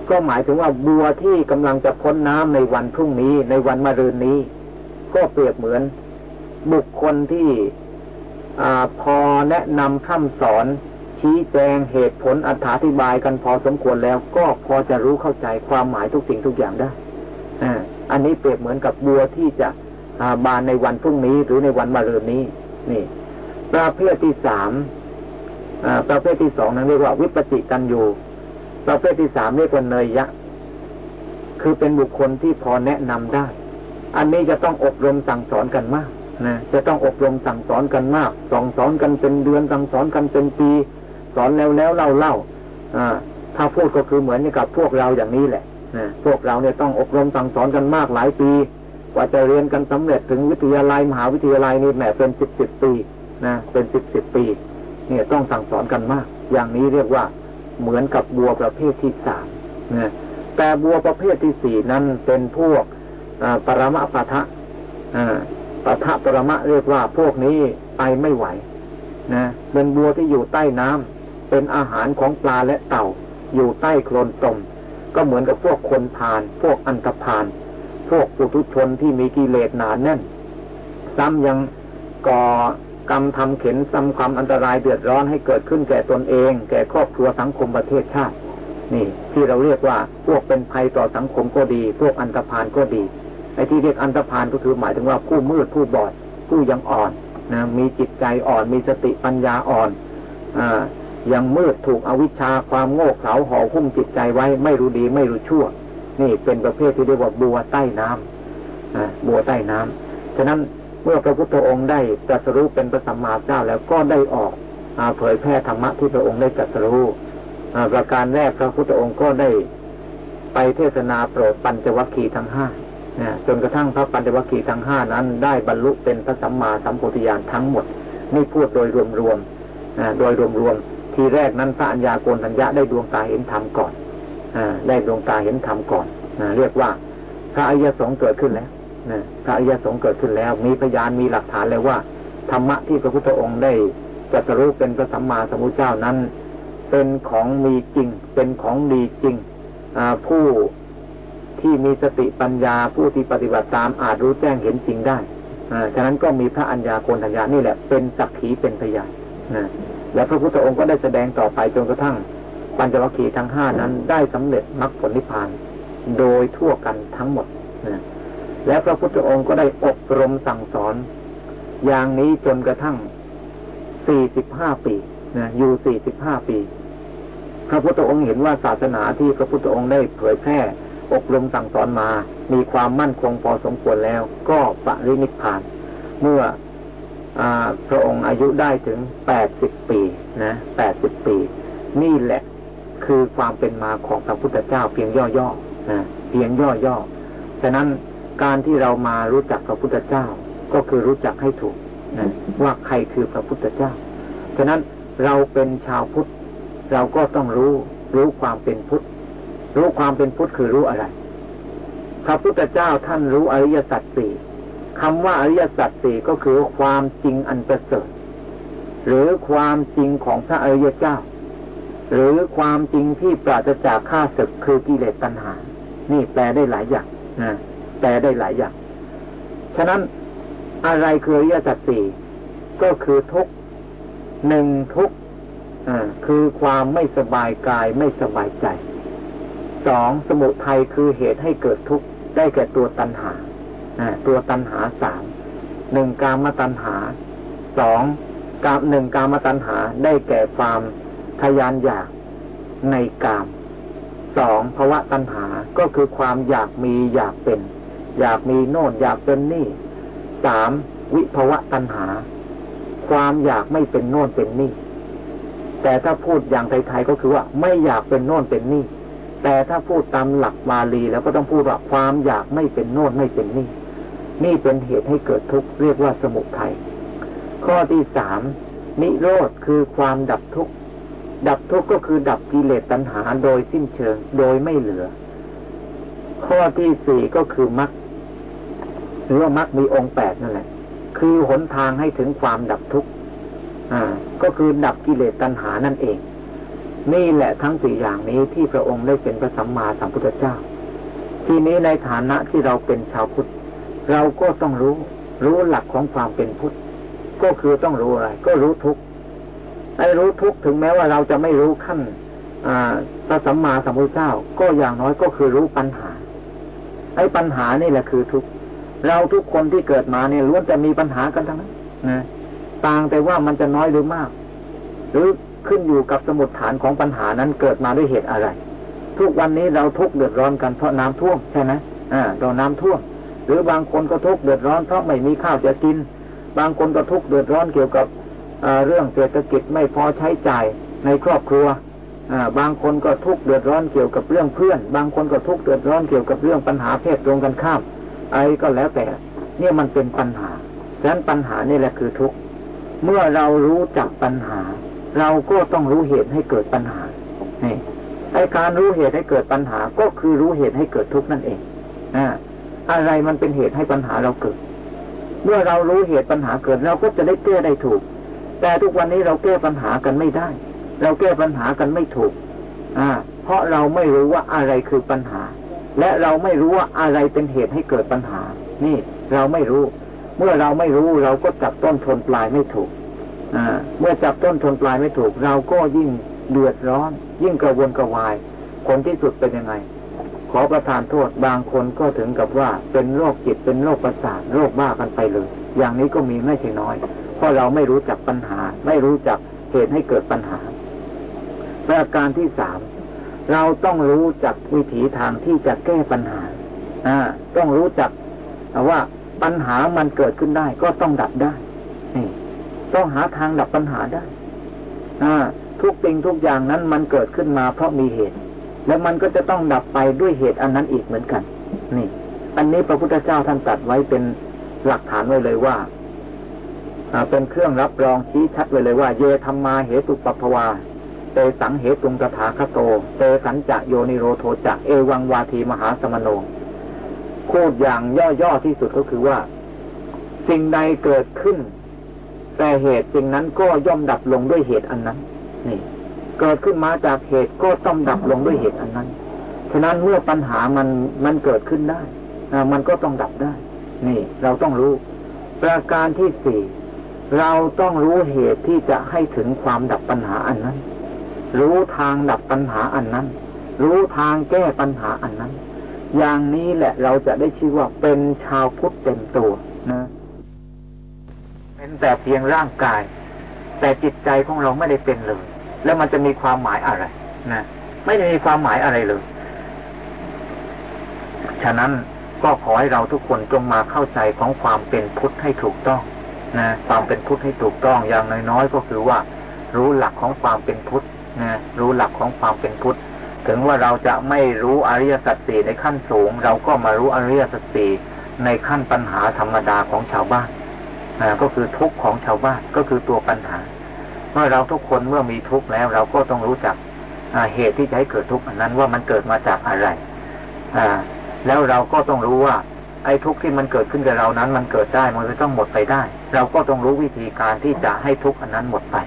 ก็หมายถึงว่าบัวที่กำลังจะพ้นน้ำในวันพรุ่งนี้ ในวันมะรืนนี้ ก็เปรียบเหมือน บุคคลที่อพอแนะนำคำสอน ชี้แจงเหตุผลอธิบายกันพอสมควรแล้ว ก็พอจะรู้เข้าใจความหมายทุกสิ่งทุกอย่างได้ออันนี้เปรียบเหมือนกับบัวที่จะบานในวันพรุ่งนี้ หรือในวันมะรืนนี้ นี่ ประเภทที่สามประเภทที่สองนั้นเรียกว่าวิปจิกันอยู่ ประเภทที่สามเรียกว่าเนยยะ คือเป็นบุคคลที่พอแนะนำได้ อันนี้จะต้องอบรมสั่งสอนกันมากนะจะต้องอบรมสั่งสอนกันมากสองสอนกันเป็นเดือนสั่งสอนกันเป็นปีสอนแล้วแล้วเล่าเล่าถ้าพูดก็คือเหมือนกับพวกเราอย่างนี้แหละนะพวกเราเนี่ยต้องอบรมสั่งสอนกันมากหลายปี กว่าจะเรียนกันสำเร็จถึงวิทยาลัยมหาวิทยาลัยนี่แหมเป็นสิบสิบปีนะเป็นสิบสิบปี เนี่ยต้องสั่งสอนกันมาก อย่างนี้เรียกว่า เหมือนกับบัวประเภทที่สามนะแต่บัวประเภทที่สี่นั้นเป็นพวกปรมะปะทะปะทะปรมะเรียกว่าพวกนี้ไปไม่ไหวนะเป็นบัวที่อยู่ใต้น้ำเป็นอาหารของปลาและเต่า อยู่ใต้โคลนตมก็เหมือนกับพวกคนพาน พวกอันตพาน พวกปุถุชนที่มีกิเลสหนานแน่น ซ้ำยังก่อ กรรมทำเข็นซ้ำความอันตรายเดือดร้อนให้เกิดขึ้นแก่ตนเอง แก่ครอบครัวสังคมประเทศชาติ นี่ ที่เราเรียกว่าพวกเป็นภัยต่อสังคมก็ดี พวกอันตรพานก็ดีไอ้ที่เรียกอันตรพานก็คือหมายถึงว่าผู้มืดผู้บอด ผู้ยังอ่อนนะมีจิตใจอ่อนมีสติปัญญาอ่อนอ่ายังมืดถูกอวิชชาความโง่เขลาห่อหุ้มจิตใจไว้ไม่รู้ดีไม่รู้ชั่ว นี่เป็นประเภทที่เรียกว่าบัวใต้น้ำอ่าบัวใต้น้ำฉะนั้น เมื่อพระพุทธองค์ได้ตรัสรู้เป็นพระสัมมาเจ้าแล้วก็ได้ออกอเผยแพร่ธรรมะที่พระองค์ได้ตรัสรู้ประการแรกพระพุทธองค์ก็ได้ไปเทศนาโปรดปัญจวัคคีย์ทั้งห้าจนกระทั่งพระปัญจวัคคีย์ทั้งห้านั้น ได้บรรลุเป็นพระสัมมาสัมพุทธญาณทั้งหมดนี่พูดโดยรวมๆโดยรวมๆทีแรกนั้นพระัญญาโกณทัญญะได้ดวงตาเห็นธรรมก่อนอได้ดวงตาเห็นธรรมก่อนเรียกว่าพระอริยสงฆ์เกิดขึ้นแล้ว นะพระอริยสงฆ์เกิดขึ้นแล้ว มีพยานมีหลักฐานเลยว่าธรรมะที่พระพุทธองค์ได้จัสรู้เป็นพระสัมมาสัมพุทธเจ้านั้น เป็นของมีจริง เป็นของดีจริงผู้ที่มีสติปัญญาผู้ที่ปฏิบัติตามอาจรู้แจ้งเห็นจริงได้ฉะนั้นก็มีพระอัญญาโกณทัญญานี่แหละเป็นสักขีเป็นพยานนะและพระพุทธองค์ก็ได้แสดงต่อไปจนกระทั่ง ปัญจวัคคีย์ทั้งห้านั้นได้สำเร็จมรรคผลนิพพาน โดยทั่วกันทั้งหมดนะ และพระพุทธองค์ก็ได้อบรมสั่งสอน อย่างนี้จนกระทั่งสี่สิบห้าปีนะอยู่สี่สิบห้าปี พระพุทธองค์เห็นว่าศาสนาที่พระพุทธองค์ได้เผยแพร่อบรมสั่งสอนมา มีความมั่นคงพอสมควรแล้ว ก็ปรินิพพาน เมื่ออพระองค์อายุได้ถึงแปดสิบปีนะแปดสิบปี นี่แหละคือความเป็นมาของพระพุทธเจ้าเพียงย่อๆนะเพียงย่อๆฉะนั้น การที่เรามารู้จักพระพุทธเจ้า ก็คือรู้จักให้ถูกนะว่าใครคือพระพุทธเจ้า ฉะนั้นเราเป็นชาวพุทธ เราก็ต้องรู้รู้ความเป็นพุทธ รู้ความเป็นพุทธคือรู้อะไร พระพุทธเจ้าท่านรู้อริยสัจสี่คำว่าอริยสัจสี่ก็คือความจริงอันประเสริฐหรือความจริงของพระอริยเจ้า หรือความจริงที่ปราศจากข้าศึกคือกิเลสตัณหา นี่แปลได้หลายอย่างนะ ลได้หลายอย่าง ฉะนั้นอะไรคืออริยสัจสี่ก็คือทุกหนึ่งทุกคือความไม่สบายกายไม่สบายใจสองสมุทัยคือเหตุให้เกิดทุกข์ได้แก่ตัวตัณหาตัวตัณหาสามหนึ่งกามตัณหาสองกามหนึ่งกามตัณหาได้แก่ความทยานอยากในกามสองภวะตัณหาก็คือความอยากมีอยากเป็น อยากมีโน่นอยากเป็นนี่สามวิภวะตัณหา ความอยากไม่เป็นโน่นเป็นนี่ แต่ถ้าพูดอย่างไทยๆก็คือว่าไม่อยากเป็นโน่นเป็นนี่ แต่ถ้าพูดตามหลักบาลีแล้วก็ต้องพูดว่าความอยากไม่เป็นโน่นไม่เป็นนี่ นี่เป็นเหตุให้เกิดทุกข์เรียกว่าสมุทัยข้อที่สามนิโรธคือความดับทุกข์ดับทุกข์ก็คือดับกิเลสตัณหาโดยสิ้นเชิงโดยไม่เหลือ ข้อที่สี่ก็คือมรรค หรือว่ามรรคมีองค์แปดนั่นแหละ คือหนทางให้ถึงความดับทุกข์อ่าก็คือดับกิเลสตัณหานั่นเอง นี่แหละทั้งสี่อย่างนี้ที่พระองค์ได้เป็นพระสัมมาสัมพุทธเจ้า ทีนี้ในฐานะที่เราเป็นชาวพุทธ เราก็ต้องรู้รู้หลักของความเป็นพุทธ ก็คือต้องรู้อะไร ก็รู้ทุกข์ไอ้รู้ทุกข์ถึงแม้ว่าเราจะไม่รู้ขั้นพระสัมมาสัมพุทธเจ้า ก็อย่างน้อยก็คือรู้ปัญหาไอ้ปัญหานี่แหละคือทุกข์ เราทุกคนที่เกิดมาเนี่ยล้วนจะมีปัญหากันทั้งนั้นนะต่างแต่ว่ามันจะน้อยหรือมาก หรือขึ้นอยู่กับสมุดฐานของปัญหานั้นเกิดมาด้วยเหตุอะไร ทุกวันนี้เราทุกเดือดร้อนกันเพราะน้ำท่วมใช่ไหมอ่าเราน้ำท่วม หรือบางคนก็ทุกเดือดร้อนเพราะไม่มีข้าวจะกิน บางคนก็ทุกเดือดร้อนเกี่ยวกับเรื่องเศรษฐกิจไม่พอใช้จ่ายในครอบครัวบางคนก็ทุกข์เดือดร้อนเกี่ยวกับเรื่องเพื่อน บางคนก็ทุกข์เดือดร้อนเกี่ยวกับเรื่องปัญหาเพศตรงกันข้าม ไอ้ก็แล้วแต่ เนี่ยมันเป็นปัญหาฉะนั้นปัญหานี่แหละคือทุกข์เมื่อเรารู้จักปัญหา เราก็ต้องรู้เหตุให้เกิดปัญหานี่ไอการรู้เหตุให้เกิดปัญหาก็คือรู้เหตุให้เกิดทุกข์นั่นเองอ่าอะไรมันเป็นเหตุให้ปัญหาเราเกิด เมื่อเรารู้เหตุปัญหาเกิด เราก็จะได้แก้ได้ถูก แต่ทุกวันนี้เราแก้ปัญหากันไม่ได้ เราแก้ปัญหากันไม่ถูก อ่า เพราะเราไม่รู้ว่าอะไรคือปัญหา และเราไม่รู้ว่าอะไรเป็นเหตุให้เกิดปัญหา นี่เราไม่รู้ เมื่อเราไม่รู้เราก็จับต้นชนปลายไม่ถูกอเมื่อจับต้นชนปลายไม่ถูก เราก็ยิ่งเดือดร้อน ยิ่งกระวนกระวาย คนที่สุดเป็นยังไง ขอประทานโทษบางคนก็ถึงกับว่าเป็นโรคจิตเป็นโรคประสาทโรคบ้ากันไปเลย อย่างนี้ก็มีไม่ใช่น้อย เพราะเราไม่รู้จักปัญหา ไม่รู้จักเหตุให้เกิดปัญหาประการที่สาม เราต้องรู้จักวิถีทางที่จะแก้ปัญหาอ่าต้องรู้จักว่าปัญหามันเกิดขึ้นได้ ก็ต้องดับได้นี่ต้องหาทางดับปัญหาได้อ่าทุกสิ่งทุกอย่างนั้นมันเกิดขึ้นมาเพราะมีเหตุ แล้วมันก็จะต้องดับไปด้วยเหตุอันนั้นอีกเหมือนกัน นี่ อันนี้พระพุทธเจ้าท่านตัดไว้เป็นหลักฐานไว้เลยว่าเป็นเครื่องรับรองชี้ชัดไว้เลยว่า เยธรรมมาเหตุปปภวา เตสังเหตุงตถาคโต เตสัญจะโยนิโรโทจะเอวังวาทีมหาสมโนพูดอย่างย่อๆที่สุดก็คือว่า สิ่งใดเกิดขึ้น แต่เหตุสิ่งนั้นก็ย่อมดับลงด้วยเหตุอันนั้น นี่ เกิดขึ้นมาจากเหตุก็ต้องดับลงด้วยเหตุอันนั้น ฉะนั้นเมื่อปัญหามันมันเกิดขึ้นได้มันก็ต้องดับได้ นี่ เราต้องรู้ ประการที่สี่เราต้องรู้เหตุที่จะให้ถึงความดับปัญหาอันนั้น รู้ทางดับปัญหาอันนั้น รู้ทางแก้ปัญหาอันนั้น อย่างนี้แหละเราจะได้ชื่อว่าเป็นชาวพุทธเต็มตัวนะเป็นแต่เพียงร่างกาย แต่จิตใจของเราไม่ได้เป็นเลย แล้วมันจะมีความหมายอะไรนะไม่ได้มีความหมายอะไรเลยฉะนั้นก็ขอให้เราทุกคนจงมาเข้าใจของความเป็นพุทธให้ถูกต้องนะความเป็นพุทธให้ถูกต้องอย่างน้อยๆก็คือว่า รู้หลักของความเป็นพุทธ รู้หลักของความเป็นพุทธ ถึงว่าเราจะไม่รู้อริยสัจสี่ในขั้นสูง เราก็มารู้อริยสัจสี่ในขั้นปัญหาธรรมดาของชาวบ้านก็คือทุกข์ของชาวบ้านก็คือตัวปัญหา เมื่อเราทุกคนเมื่อมีทุกข์แล้ว เราก็ต้องรู้จักเหตุที่จะให้เกิดทุกข์อันนั้นว่ามันเกิดมาจากอะไรอ่าแล้วเราก็ต้องรู้ว่า ไอ้ทุกข์ที่มันเกิดขึ้นกับเรานั้น มันเกิดได้มันจะต้องหมดไปได้ เราก็ต้องรู้วิธีการที่จะให้ทุกข์อันนั้นหมดไป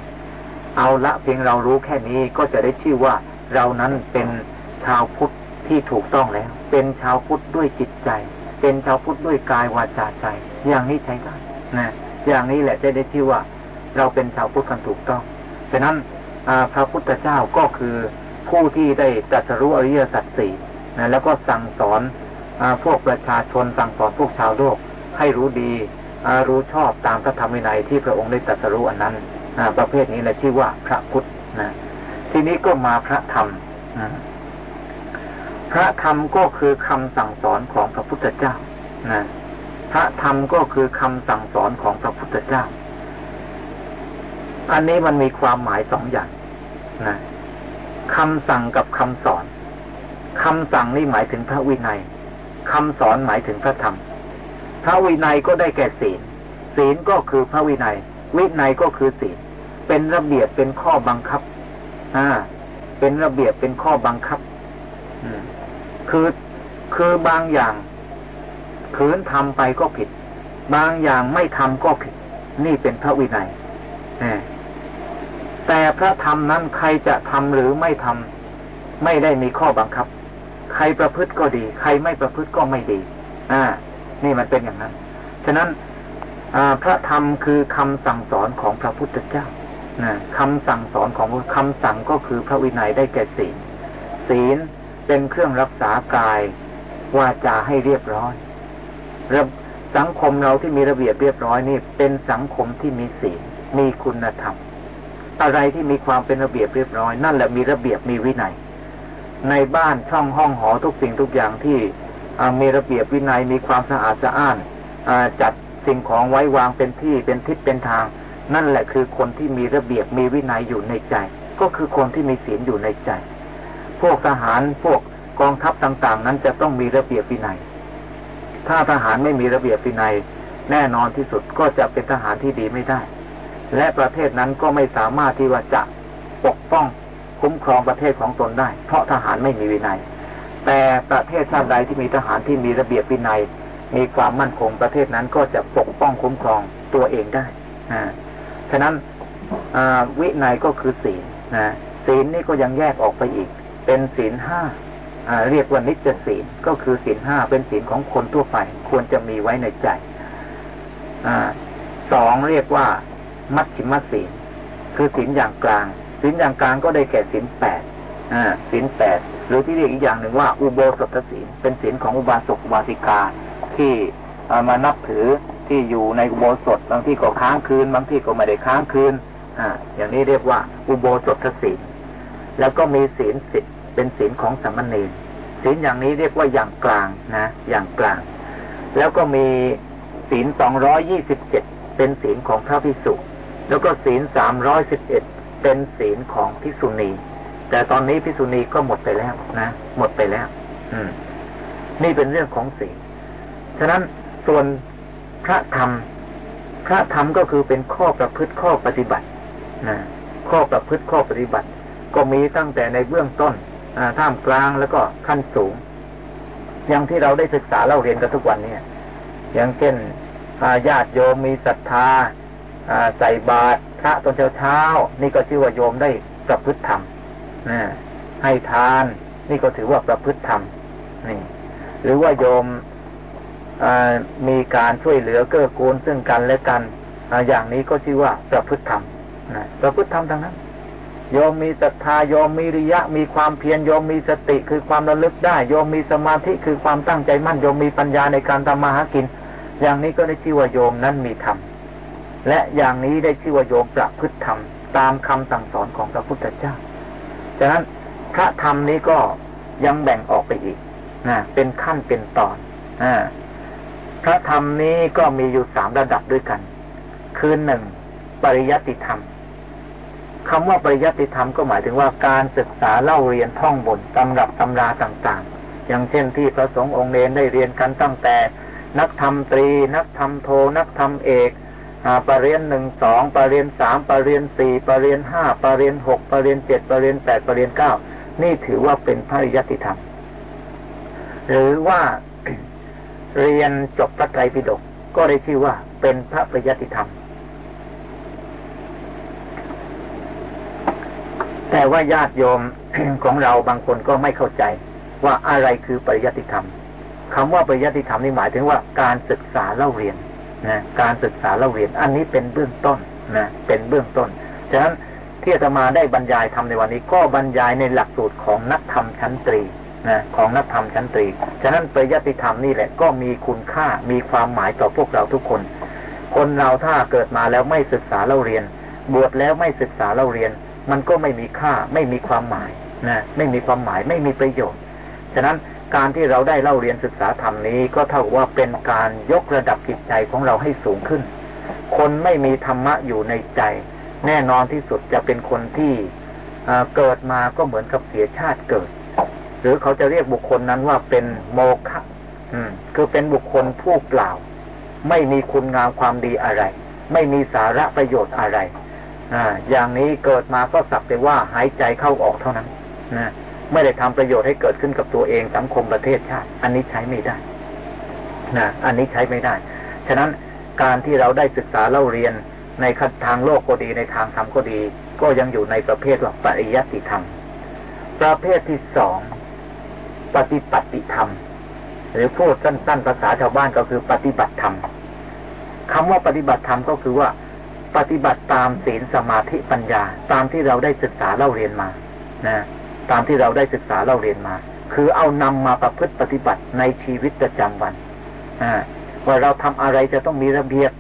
เอาละเพียงเรารู้แค่นี้ก็จะได้ชื่อว่าเรานั้นเป็นชาวพุทธที่ถูกต้องแล้ว เป็นชาวพุทธด้วยจิตใจ เป็นชาวพุทธด้วยกายวาจาใจ อย่างนี้ใช้ได้นะอย่างนี้แหละจะได้ชื่อว่า เราเป็นชาวพุทธกันถูกต้องฉะนั้นพระพุทธเจ้าก็คือผู้ที่ได้ตรัสรู้อริยสัจสี่นะแล้วก็สั่งสอนอพวกประชาชนสั่งสอนพวกชาวโลกให้รู้ดีรู้ชอบตามพระธรรมวินัยที่พระองค์ได้ตรัสรู้อันนั้น ประเภทนี้แหละชื่อว่าพระพุทธนะทีนี้ก็มาพระธรรมพระธรรมก็คือคำสั่งสอนของพระพุทธเจ้านะพระธรรมก็คือคำสั่งสอนของพระพุทธเจ้า อันนี้มันมีความหมายสองอย่างนะคำสั่งกับคำสอนคำสั่งนี่หมายถึงพระวินัยคำสอนหมายถึงพระธรรม พระวินัยก็ได้แก่ศีล ศีลก็คือพระวินัย วินัยก็คือศีล เป็นระเบียบเป็นข้อบังคับ อ่า เป็นระเบียบเป็นข้อบังคับ อืม คือคือบางอย่างขืนทำไปก็ผิด บางอย่างไม่ทำก็ผิด นี่เป็นพระวินัยแต่พระธรรมนั้นใครจะทำหรือไม่ทำไม่ได้มีข้อบังคับ ใครประพฤติก็ดี ใครไม่ประพฤติก็ไม่ดี อ่า นี่มันเป็นอย่างนั้น ฉะนั้นพระธรรมคือคำสั่งสอนของพระพุทธเจ้านะ คำสั่งสอนของคำสั่งก็คือพระวินัยได้แก่ศีลศีลเป็นเครื่องรักษากายวาจาให้เรียบร้อยสังคมเราที่มีระเบียบเรียบร้อยนี่เป็นสังคมที่มีศีลมีคุณธรรม อะไรที่มีความเป็นระเบียบเรียบร้อย นั่นแหละมีระเบียบมีวินัย ในบ้านช่องห้องหอทุกสิ่งทุกอย่างที่มีระเบียบวินัยมีความสะอาดสะอ้านจัดสิ่งของไว้วางเป็นที่เป็นทิศเป็นทาง นั่นแหละคือคนที่มีระเบียบมีวินัยอยู่ในใจ ก็คือคนที่มีศีลอยู่ในใจ พวกทหารพวกกองทัพต่างๆ นั้นจะต้องมีระเบียบวินัย ถ้าทหารไม่มีระเบียบวินัย แน่นอนที่สุดก็จะเป็นทหารที่ดีไม่ได้ และประเทศนั้นก็ไม่สามารถที่ว่าจะปกป้องคุ้มครองประเทศของตนได้ เพราะทหารไม่มีวินัย แต่ประเทศชาติใดที่มีทหารที่มีระเบียบวินัย มีความมั่นคงประเทศนั้นก็จะปกป้องคุ้มครองตัวเองได้อ่า ฉะนั้นวินัยก็คือศีลนะศีลนี่ก็ยังแยกออกไปอีก เป็นศีลห้าเรียกว่านิจศีลก็คือศีลห้าเป็นศีลของคนทั่วไป ควรจะมีไว้ในใจอสองเรียกว่า มัชฌิมศีลคือศีลอย่างกลางศีลอย่างกลางก็ได้แก่ศีลแปดศีลแปดหรือที่เรียกอีกอย่างหนึ่งว่า อุโบสถศีลเป็นศีลของอุบาสกอุบาสิกาที่มานับถือ ที่อยู่ในอุโบสถบางที่ก็ค้างคืน บางที่ก็ไม่ได้ค้างคืนอ่าอย่างนี้เรียกว่าอุโบสถศีลแล้วก็มีศีลสิบเป็นศีลของสัมมเนรศีลอย่างนี้เรียกว่าอย่างกลางนะ อย่างกลาง แล้วก็มีศีลสองร้อยยี่สิบเจ็ดเป็นศีลของพระพิสุแล้วก็ศีลสามร้อยสิบเอ็ดเป็นศีลของพิสุณี แต่ตอนนี้พิสุณีก็หมดไปแล้วนะ หมดไปแล้ว อืม นี่เป็นเรื่องของศีล ฉะนั้นส่วน พระธรรม พระธรรมก็คือเป็นข้อประพฤติข้อปฏิบัตินะข้อประพฤติข้อปฏิบัติ ก็มีตั้งแต่ในเบื้องต้นท่ามกลางแล้วก็ขั้นสูง อย่างที่เราได้ศึกษาเล่าเรียนกันทุกวันเนี่ย อย่างเช่นญาติโยมมีศรัทธาใส่บาตรพระตอนเช้าเช้านี่ก็ชื่อว่าโยมได้ประพฤติธรรมให้ทาน นี่ก็ถือว่าประพฤติธรรมนี่ หรือว่าโยม มีการช่วยเหลือเกื้อกูลซึ่งกันและกันอย่างนี้ก็ชื่อว่าประพฤติธรรมประพฤติธรรมทั้งนั้นโยมมีศรัทธาโยมมีริยะ มีความเพียรโยมมีสติคือความระลึกได้โยมมีสมาธิคือความตั้งใจมั่นโยมมีปัญญาในการทำมาหากิน อย่างนี้ก็ได้ชื่อว่าโยมนั้นมีธรรมและอย่างนี้ได้ชื่อว่าโยมประพฤติธรรมตามคำสั่งสอนของพระพุทธเจ้าฉะนั้นพระธรรมนี้ก็ยังแบ่งออกไปอีกนะเป็นขั้นเป็นตอนอ พระธรรมนี้ก็มีอยู่สามระดับด้วยกัน คือหนึ่งปริยัติธรรมคำว่าปริยัติธรรมก็หมายถึงว่าการศึกษาเล่าเรียนท่องบนตำรับตำราต่างๆ อย่างเช่นที่พระสงฆ์องค์เนนได้เรียนกันตั้งแต่ นักธรรมตรี นักธรรมโท นักธรรมเอกปรริญญาหนึ่งสองปรริญญาสามปรริญญาสี่ปรริญญาห้าปรริญญาหกปรริญญาเจ็ดปรริญญาแปดปรริญญาเก้านี่ถือว่าเป็นพริยัติธรรม หรือว่า เรียนจบพระไตรปิฎกก็ได้ชื่อว่าเป็นพระปริยติธรรม แต่ว่าญาติโยมของเราบางคนก็ไม่เข้าใจว่าอะไรคือปริยัติธรรมคำว่าปริยัติธรรมนี่หมายถึงว่าการศึกษาเล่าเรียนนะการศึกษาเล่าเรียน อันนี้เป็นเบื้องต้นนะเป็นเบื้องต้นฉะนั้นที่จะมาได้บรรยายทำในวันนี้ ก็บรรยายในหลักสูตรของนักธรรมชั้นตรี นะของนักธรรมชั้นตรี ฉะนั้นปริยัติธรรมนี่แหละก็มีคุณค่ามีความหมายต่อพวกเราทุกคน คนเราถ้าเกิดมาแล้วไม่ศึกษาเล่าเรียน บวชแล้วไม่ศึกษาเล่าเรียน มันก็ไม่มีค่าไม่มีความหมายนะไม่มีความหมายไม่มีประโยชน์ ฉะนั้นการที่เราได้เล่าเรียนศึกษาธรรมนี้ก็เท่ากับว่าเป็นการยกระดับจิตใจของเราให้สูงขึ้น คนไม่มีธรรมะอยู่ในใจ แน่นอนที่สุดจะเป็นคนที่เกิดมาก็เหมือนกับเสียชาติเกิด หรือเขาจะเรียกบุคคลนั้นว่าเป็นโมฆะคือเป็นบุคคลผู้เปล่า ไม่มีคุณงามความดีอะไร ไม่มีสาระประโยชน์อะไรออย่างนี้เกิดมาก็สักแต่ว่าหายใจเข้าออกเท่านั้นนะไม่ได้ทำประโยชน์ให้เกิดขึ้นกับตัวเองสังคมประเทศชาติ อันนี้ใช้ไม่ได้นะอันนี้ใช้ไม่ได้ ฉะนั้นการที่เราได้ศึกษาเล่าเรียนในทางโลกก็ดีในทางธรรมก็ดี ก็ยังอยู่ในประเภทว่าปริยัติธรรม ประเภทที่สอง ปฏิปัติธรรม หรือพูดสั้นๆภาษาชาวบ้านก็คือปฏิบัติธรรมคำว่าปฏิบัติธรรมก็คือว่าปฏิบัติตามศีลสมาธิปัญญา ตามที่เราได้ศึกษาเล่าเรียนมา นะ ตามที่เราได้ศึกษาเล่าเรียนมา คือเอานำมาประพฤติปฏิบัติในชีวิตประจำวันอ่าว่าเราทำอะไรจะต้องมีระเบียบ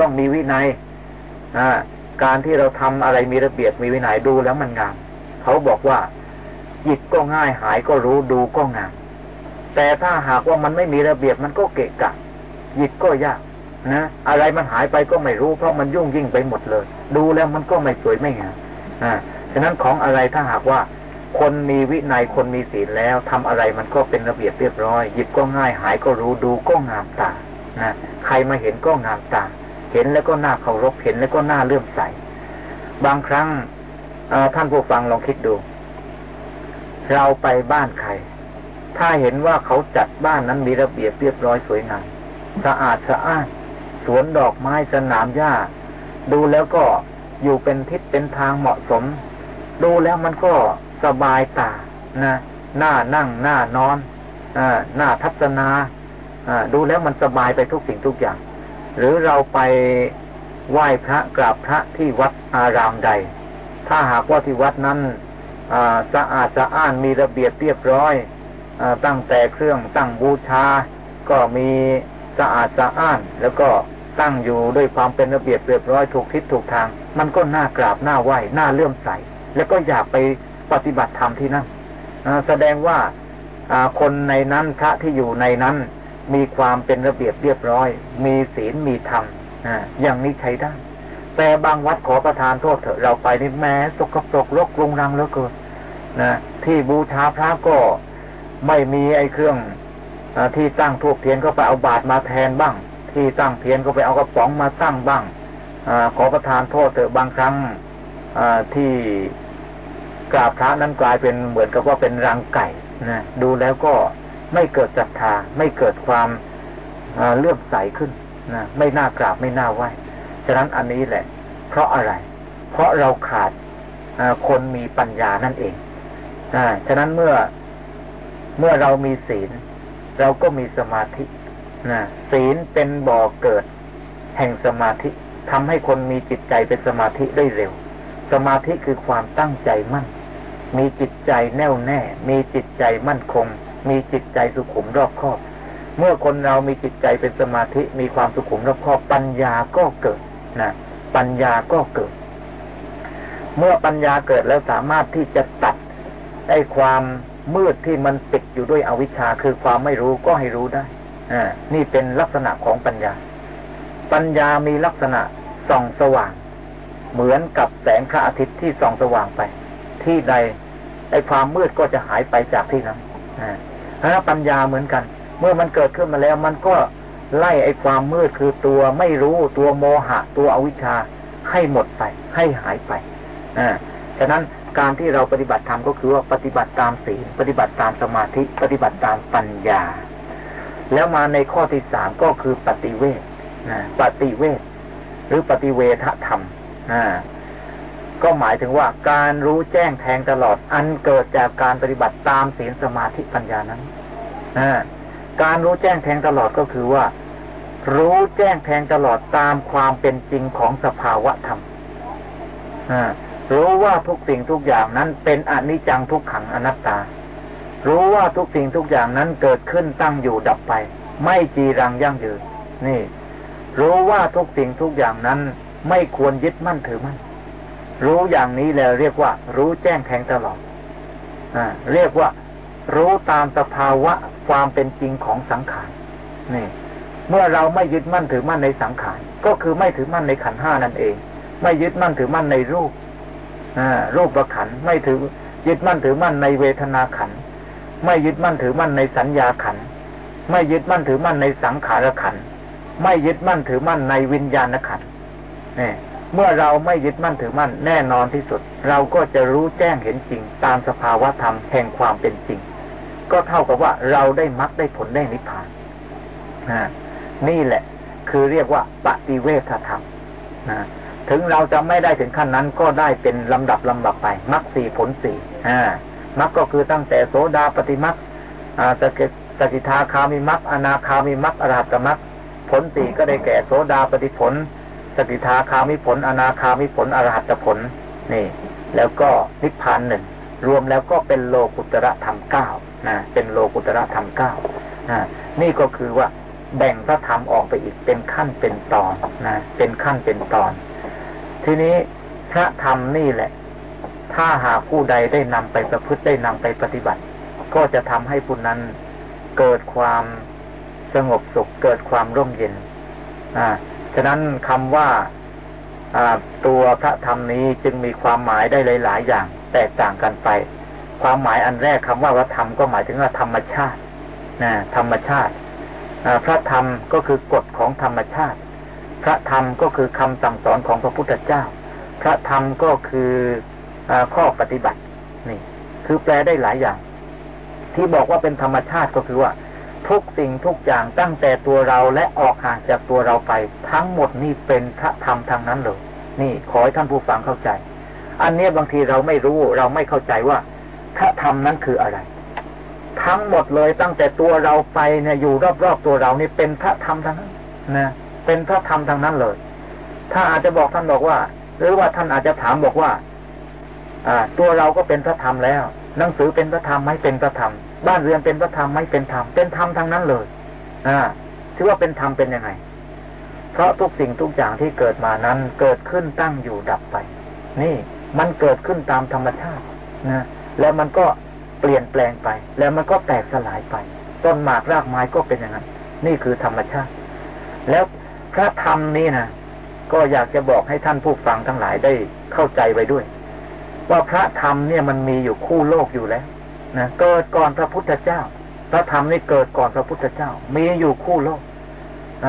ต้องมีวินัยอ่าการที่เราทำอะไรมีระเบียบมีวินัยดูแล้วมันงาม เขาบอกว่า หยิบก็ง่ายหายก็รู้ดูก็งาม แต่ถ้าหากว่ามันไม่มีระเบียบมันก็เกะกะหยิบก็ยากนะอะไรมันหายไปก็ไม่รู้ เพราะมันยุ่งยิ่งไปหมดเลย ดูแล้วมันก็ไม่สวยไม่งามอ่าฉะนั้นของอะไรถ้าหากว่า คนมีวินัยคนมีศีลแล้วทำอะไรมันก็เป็นระเบียบเรียบร้อยหยิบก็ง่ายหายก็รู้ดูก็งามตานะใครมาเห็นก็งามตาเห็นแล้วก็น่าเคารพเห็นแล้วก็น่าเลื่อมใส บางครั้งท่านผู้ฟังลองคิดดู เราไปบ้านใคร ถ้าเห็นว่าเขาจัดบ้านนั้นมีระเบียบเรียบร้อยสวยงามสะอาดสะอ้านสวนดอกไม้สนามหญ้า ดูแล้วก็อยู่เป็นทิศเป็นทางเหมาะสม ดูแล้วมันก็สบายตานะหน้านั่งหน้านอนอหน้าทัศนาดูแล้วมันสบายไปทุกสิ่งทุกอย่าง หรือเราไปไหว้พระกราบพระที่วัดอารามใด ถ้าหากว่าที่วัดนั้น สะอาดสะอ้านมีระเบียบเรียบร้อยอตั้งแต่เครื่องตั้งบูชา ก็มีสะอาดสะอ้าน แล้วก็ตั้งอยู่ด้วยความเป็นระเบียบเรียบร้อยถูกทิศถูกทาง มันก็น่ากราบน่าไหวน่าเลื่อมใส แล้วก็อยากไปปฏิบัติธรรมที่นั่นแสดงว่าคนในนั้นพระที่อยู่ในนั้น มีความเป็นระเบียบเรียบร้อย มีศีลมีธรรมอย่างนี้ใช้ได้ แต่บางวัดขอประทานโทษเถอะเราไปนี่แม้สกปรกรกรุงรังเหลือเกินนะที่บูชาพระก็ไม่มีไอ้เครื่องอที่ตั้งทูบเทียนก็ไปเอาบาตรมาแทนบ้าง ที่ตั้งเทียนก็ไปเอากระป๋องมาตั้งบ้างอขอประทานโทษเถอะบางครั้งที่กราบพระนั้นกลายเป็นเหมือนกับว่าเป็นรังไก่นะดูแล้วก็ไม่เกิดศรัทธาไม่เกิดความเลื่อมใสขึ้นนะไม่น่ากราบไม่น่าไหว ฉะนั้นอันนี้แหละ เพราะอะไร เพราะเราขาดคนมีปัญญานั่นเองอฉะนั้นเมื่อเมื่อเรามีศีล เราก็มีสมาธินะศีลเป็นบ่อเกิด แห่งสมาธิทำให้คนมีจิตใจเป็นสมาธิได้เร็ว สมาธิคือความตั้งใจมั่น มีจิตใจแน่วแน่ มีจิตใจมั่นคง มีจิตใจสุขุมรอบคอบ เมื่อคนเรามีจิตใจเป็นสมาธิ มีความสุขุมรอบคอบปัญญาก็เกิด นะปัญญาก็เกิด เมื่อปัญญาเกิดแล้วสามารถที่จะตัดไอ้ความมืดที่มันติดอยู่ด้วยอวิชชาคือความไม่รู้ก็ให้รู้ได้อนี่เป็นลักษณะของปัญญา ปัญญามีลักษณะส่องสว่าง เหมือนกับแสงพระอาทิตย์ที่ส่องสว่างไป ที่ใดไอ้ความมืดก็จะหายไปจากที่นั้นเพราะปัญญาเหมือนกัน เมื่อมันเกิดขึ้นมาแล้วมันก็ ไล่ไอ้ความมืดคือตัวไม่รู้ตัวโมหะ ตัวอวิชชาให้หมดไป ให้หายไปอ่าฉะนั้นการที่เราปฏิบัติธรรมก็คือว่าปฏิบัติตามศีลปฏิบัติตามสมาธิ ปฏิบัติตามปัญญา แล้วมาในข้อที่สามก็คือปฏิเวทนะปฏิเวทหรือปฏิเวทธรรมนะก็หมายถึงว่าการรู้แจ้งแทงตลอดอันเกิดจากการปฏิบัติตามศีลสมาธิปัญญานั้นนะ การรู้แจ้งแทงตลอดก็คือว่า รู้แจ้งแทงตลอดตามความเป็นจริงของสภาวะธรรมรู้ว่าทุกสิ่งทุกอย่างนั้นเป็นอนิจจังทุกขังอนัตตา รู้ว่าทุกสิ่งทุกอย่างนั้นเกิดขึ้นตั้งอยู่ดับไป ไม่จีรังยั่งยืนนี่ รู้ว่าทุกสิ่งทุกอย่างนั้นไม่ควรยึดมั่นถือมั่นรู้อย่างนี้แล้วเรียกว่า รู้แจ้งแทงตลอดอเรียกว่า รู้ตามสภาวะความเป็นจริงของสังขารนี่ เมื่อเราไม่ยึดมั่นถือมั่นในสังขารก็คือไม่ถือมั่นในขันห้านั่นเอง ไม่ยึดมั่นถือมั่นในรูปรูปประขันไม่ถือยึดมั่นถือมั่นในเวทนาขันไม่ยึดมั่นถือมั่นในสัญญาขันไม่ยึดมั่นถือมั่นในสังขารขันไม่ยึดมั่นถือมั่นในวิญญาณขันนี่เมื่อเราไม่ยึดมั่นถือมั่นแน่นอนที่สุด เราก็จะรู้แจ้งเห็นจริงตามสภาวะธรรมแห่งความเป็นจริง ก็เท่ากับว่าเราได้มรรคได้ผลได้นิพพานนี่แหละ คือเรียกว่าปฏิเวทธรรมนะถึงเราจะไม่ได้ถึงขั้นนั้นก็ได้เป็นลำดับลำดับไปมรรคสี่ผลสี่มรรคก็คือตั้งแต่โสดาปฏิมรรคสกิสกิทาคามิมรรคอนาคามิมรรคอรหัตมรรคผลสี่ก็ได้แก่โสดาปฏิผล สกิทาคามิผล อนาคามิผลอรหัตผลนี่ แล้วก็นิพพานหนึ่ง รวมแล้วก็เป็นโลกุตระธรรมเก้านะเป็นโลกุตระธรรมเก้านะนี่ก็คือว่าแบ่งพระธรรมออกไปอีกเป็นขั้นเป็นตอนนะเป็นขั้นเป็นตอน ทีนี้พระธรรมนี่แหละ ถ้าหากผู้ใดได้นำไปประพฤติได้นำไปปฏิบัติ ก็จะทำให้ผู้นั้นเกิดความสงบสุขเกิดความร่มเย็นอ่าฉะนั้นคำว่าตัวพระธรรมนี้จึงมีความหมายได้หลาย ๆ อย่าง แตกต่างกันไป ความหมายอันแรกคำว่าพระธรรมก็หมายถึงว่าธรรมชาตินะธรรมชาติพระธรรมก็คือกฎของธรรมชาติ พระธรรมก็คือคำสั่งสอนของพระพุทธเจ้า พระธรรมก็คืออข้อปฏิบัตินี่ คือแปลได้หลายอย่าง ที่บอกว่าเป็นธรรมชาติก็คือว่า ทุกสิ่งทุกอย่างตั้งแต่ตัวเราและออกห่างจากตัวเราไป ทั้งหมดนี่เป็นพระธรรมทางนั้นเลยนี่ขอให้ท่านผู้ฟังเข้าใจ อันนี้บางทีเราไม่รู้เราไม่เข้าใจว่าพระธรรมนั้นคืออะไร ทั้งหมดเลยตั้งแต่ตัวเราไปเนี่ยอยู่รอบๆตัวเรานี่เป็นพระธรรมทั้งนั้นนะเป็นพระธรรมทางนั้นเลย ถ้าอาจจะบอกท่านบอกว่า หรือว่าท่านอาจจะถามบอกว่า อ่า ตัวเราก็เป็นพระธรรมแล้ว หนังสือเป็นพระธรรมไม่เป็นพระธรรม บ้านเรือนเป็นพระธรรมไม่เป็นธรรมเป็นธรรมทางนั้นเลย อ่าถือว่าเป็นธรรมเป็นยังไง เพราะทุกสิ่งทุกอย่างที่เกิดมานั้นเกิดขึ้นตั้งอยู่ดับไป นี่ มันเกิดขึ้นตามธรรมชาตินะแล้วมันก็เปลี่ยนแปลงไป แล้วมันก็แตกสลายไป ต้นหมากรากไม้ก็เป็นอย่างนั้น นี่คือธรรมชาติ แล้วพระธรรมนี้นะก็อยากจะบอกให้ท่านผู้ฟังทั้งหลายได้เข้าใจไว้ด้วย ว่าพระธรรมเนี่ยมันมีอยู่คู่โลกอยู่แล้วนะเกิดก่อนพระพุทธเจ้า พระธรรมนี่เกิดก่อนพระพุทธเจ้า มีอยู่คู่โลกอ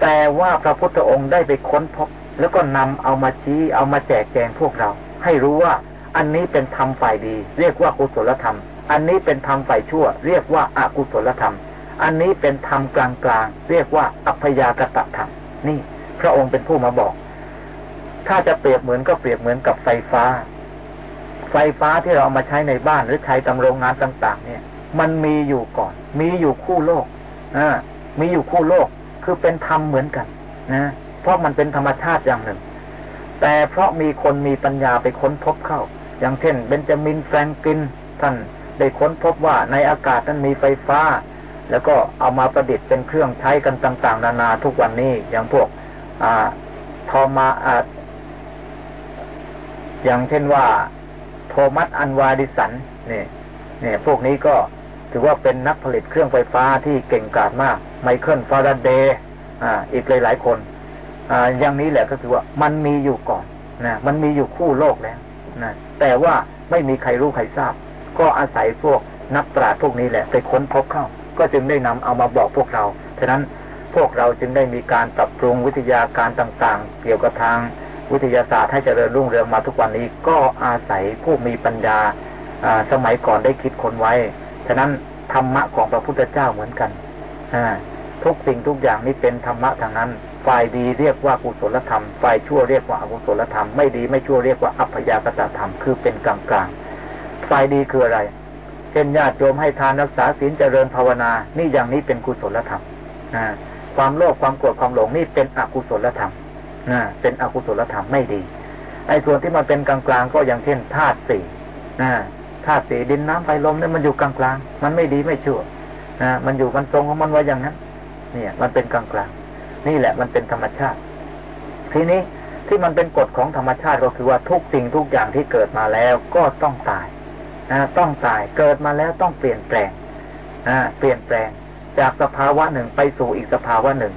แต่ว่าพระพุทธองค์ได้ไปค้นพบ แล้วก็นำเอามาชี้เอามาแจกแจงพวกเรา ให้รู้ว่า อันนี้เป็นธรรมฝ่ายดี เรียกว่ากุศลธรรม อันนี้เป็นธรรมฝ่ายชั่ว เรียกว่าอากุศลธรรม อันนี้เป็นธรรมกลางๆเรียกว่าอัพยากตะธรรมนี่ พระองค์เป็นผู้มาบอก ถ้าจะเปรียบเหมือนก็เปรียบเหมือนกับไฟฟ้า ไฟฟ้าที่เราเอามาใช้ในบ้านหรือใช้ตำโรงงานต่าง ๆ เนี่ย มันมีอยู่ก่อน มีอยู่คู่โลกอ่ามีอยู่คู่โลกคือเป็นธรรมเหมือนกัน นะ เพราะมันเป็นธรรมชาติอย่างหนึ่ง แต่เพราะมีคนมีปัญญาไปค้นพบเข้า อย่างเช่นเบนจามินแฟรงกินท่านได้ค้นพบว่าในอากาศนั้นมีไฟฟ้า แล้วก็เอามาประดิษฐ์เป็นเครื่องใช้กันต่าง ๆ นานาทุกวันนี้อย่างพวกอ่าทอมาอ่าอย่างเช่นว่าโทมัสอันวาดิสันเนี่ยเนี่ยพวกนี้ก็ถือว่าเป็นนักผลิตเครื่องไฟฟ้าที่เก่งกาจมาก ไมเคิลฟาราเดย์อ่า อีกหลายๆคน ออย่างนี้แหละก็คือว่ามันมีอยู่ก่อนนะมันมีอยู่คู่โลกแล้วนะแต่ว่าไม่มีใครรู้ใครทราบ ก็อาศัยพวกนักปราชญ์พวกนี้แหละไปค้นพบเข้า ก็จึงได้นำเอามาบอกพวกเราฉะนั้นพวกเราจึงได้มีการปรับปรุงวิทยาการต่างๆ เกี่ยวกับทางวิทยาศาสตร์ให้เจริญรุ่งเรืองมาทุกวันนี้ ก็อาศัยผู้มีปัญญาสมัยก่อนได้คิดคนไว้ ฉะนั้นธรรมะของพระพุทธเจ้าเหมือนกัน ทุกสิ่งทุกอย่างนี้เป็นธรรมะทางนั้น ฝ่ายดีเรียกว่ากุศลธรรม ฝ่ายชั่วเรียกว่าอกุศลธรรม ไม่ดีไม่ชั่วเรียกว่าอัพยากตธรรม คือเป็นกลางกลาง ฝ่ายดีคืออะไร เช่นญาติโยมให้ทานรักษาศีลเจริญภาวนา นี่อย่างนี้เป็นกุศลธรรมความโลภความโกรธความหลงนี่เป็นอกุศลธรรมเป็นอกุศลธรรมไม่ดี ไอ้ส่วนที่มันเป็นกลางกลางก็อย่างเช่นธาตุสี่ธาตุสี่ดินน้ำไฟลมเนี่ยมันอยู่กลางกลาง มันไม่ดีไม่ชั่วมันอยู่มันทรงของมันไว้อย่างนั้น เนี่ย มันเป็นกลางกลางนี่แหละมันเป็นธรรมชาติ ทีนี้ที่มันเป็นกฎของธรรมชาติก็คือว่าทุกสิ่งทุกอย่างที่เกิดมาแล้วก็ต้องตายนะต้องตายเกิดมาแล้วต้องเปลี่ยนแปลงนะเปลี่ยนแปลง จากสภาวะหนึ่งไปสู่อีกสภาวะหนึ่ง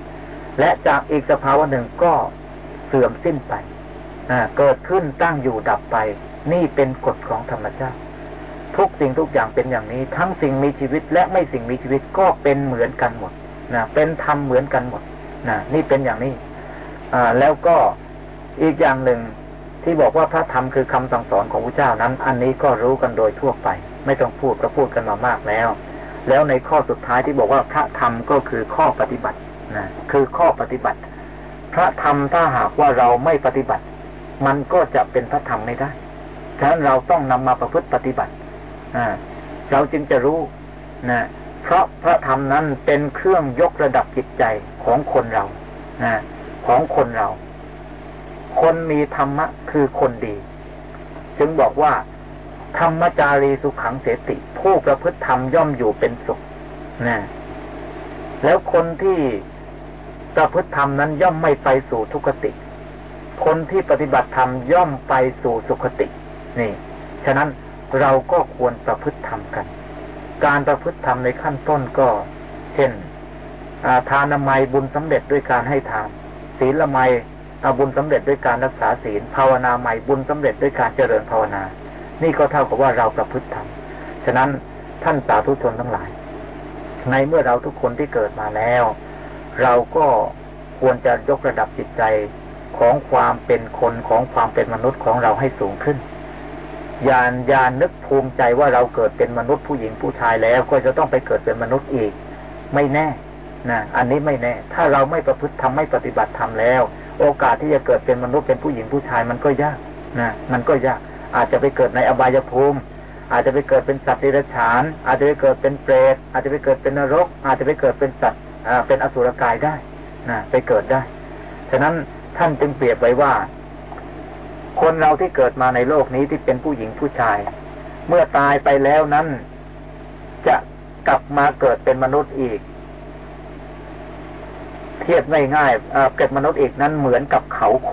และจากอีกสภาวะหนึ่งก็เสื่อมสิ้นไปเกิดขึ้นตั้งอยู่ดับไป นี่เป็นกฎของธรรมชาติ ทุกสิ่งทุกอย่างเป็นอย่างนี้ ทั้งสิ่งมีชีวิตและไม่สิ่งมีชีวิตก็เป็นเหมือนกันหมด นะเป็นธรรมเหมือนกันหมดนะนี่เป็นอย่างนี้อ่าแล้วก็อีกอย่างหนึ่งที่บอกว่าพระธรรมคือคำสั่งสอนของพระเจ้านั้น อันนี้ก็รู้กันโดยทั่วไป ไม่ต้องพูดก็พูดกันมามากแล้ว แล้วในข้อสุดท้ายที่บอกว่าพระธรรมก็คือข้อปฏิบัตินะคือข้อปฏิบัติ พระธรรมถ้าหากว่าเราไม่ปฏิบัติ มันก็จะเป็นพระธรรมไม่ได้ฉะนั้นเราต้องนำมาประพฤติปฏิบัติอ่าเราจึงจะรู้นะ เพราะพระธรรมนั้นเป็นเครื่องยกระดับจิตใจของคนเรานะของคนเรา คนมีธรรมะคือคนดี จึงบอกว่า ธรรมจารีสุขังเสติ ผู้ประพฤติธรรมย่อมอยู่เป็นสุขนะแล้วคนที่ประพฤติธรรมนั้นย่อมไม่ไปสู่ทุกติ คนที่ปฏิบัติธรรมย่อมไปสู่สุขติ นี่ ฉะนั้นเราก็ควรประพฤติธรรมกัน การประพฤติธรรมในขั้นต้นก็ เช่นทานนามัยบุญสำเร็จด้วยการให้ทาน ศีลละไมบุญสำเร็จด้วยการรักษาศีล ภาวนาใหม่บุญสำเร็จด้วยการเจริญภาวนา นี่ก็เท่ากับว่าเราประพฤติธรรม ฉะนั้นท่านสาธุชนทั้งหลาย ในเมื่อเราทุกคนที่เกิดมาแล้ว เราก็ควรจะยกระดับจิตใจของความเป็นคนของความเป็นมนุษย์ของเราให้สูงขึ้น ยานยานนึกภูมิใจว่าเราเกิดเป็นมนุษย์ผู้หญิงผู้ชายแล้วก็จะต้องไปเกิดเป็นมนุษย์อีก ไม่แน่นะอันนี้ไม่แน่ ถ้าเราไม่ประพฤติทำไม่ปฏิบัติทำแล้ว โอกาสที่จะเกิดเป็นมนุษย์เป็นผู้หญิงผู้ชายมันก็ยากนะมันก็ยาก อาจจะไปเกิดในอบายภูมิ อาจจะไปเกิดเป็นสัตว์เดรัจฉาน อาจจะไปเกิดเป็นเปรตอาจจะไปเกิดเป็นนรก อาจจะไปเกิดเป็นสัตว์เป็นอสุรกายได้นะไปเกิดได้ ฉะนั้นท่านจึงเปรียบไว้ว่า คนเราที่เกิดมาในโลกนี้ที่เป็นผู้หญิงผู้ชาย เมื่อตายไปแล้วนั้น จะกลับมาเกิดเป็นมนุษย์อีก เทียบง่ายๆเกิดมนุษย์อีกนั้นเหมือนกับเขาโค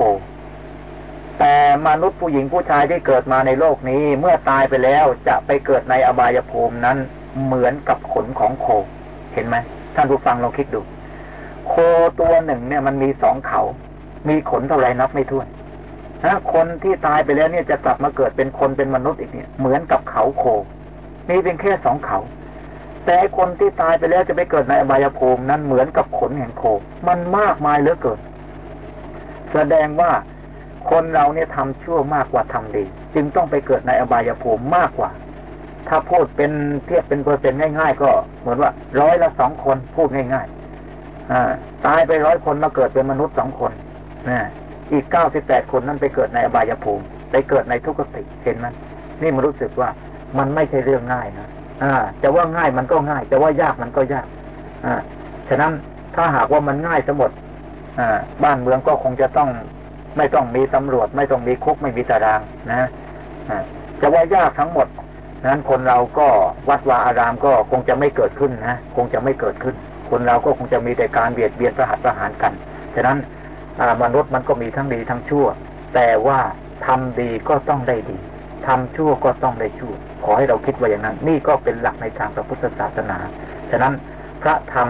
แต่มนุษย์ผู้หญิงผู้ชายที่เกิดมาในโลกนี้ เมื่อตายไปแล้วจะไปเกิดในอบายภูมินั้นเหมือนกับขนของโค เห็นไหมท่านผู้ฟังลองคิดดู โคตัวหนึ่งเนี่ยมันมีสองเขา มีขนเท่าไรนับไม่ถ้วน นะคนที่ตายไปแล้วเนี่ยจะกลับมาเกิดเป็นคนเป็นมนุษย์อีกเนี่ย เหมือนกับเขาโคมีเป็นแค่สองเขา แต่คนที่ตายไปแล้วจะไปเกิดในอบายภูมินั้นเหมือนกับขนแห่งโค มันมากมายเหลือเกินแสดงว่าคนเราเนี่ยทำชั่วมากกว่าทำดี จึงต้องไปเกิดในอบายภูมิมากกว่า ถ้าพูดเป็นเทียบเป็นเปอร์เซ็นต์ง่าย ๆ ก็เหมือนว่าร้อยละสองคนพูดง่ายๆอ่าตายไปร้อยคนมาเกิดเป็นมนุษย์สองคนนะ อีกเก้าสิบแปดคนนั้นไปเกิดในอบายภูมิไปเกิดในทุกขติเห็นไหมนี่มันรู้สึกว่ามันไม่ใช่เรื่องง่ายนะอ่าจะว่าง่ายมันก็ง่ายจะว่ายากมันก็ยาก อ่า ฉะนั้นถ้าหากว่ามันง่ายทั้งหมดอ่าบ้านเมืองก็คงจะต้อง ไม่ต้องมีตำรวจ ไม่ต้องมีคุกไม่มีตารางนะอ่าจะว่ายากทั้งหมดนั้นคนเราก็วัดวาอารามก็คงจะไม่เกิดขึ้นนะคงจะไม่เกิดขึ้น คนเราก็คงจะมีแต่การเบียดเบียนประหัตประหารกัน ฉะนั้น มนุษย์มันก็มีทั้งดีทั้งชั่ว แต่ว่าทำดีก็ต้องได้ดีทำชั่วก็ต้องได้ชั่ว ขอให้เราคิดไว่าอย่างนั้น นี่ก็เป็นหลักในทางพระพุทธศาสนา ฉะนั้นพระธรรม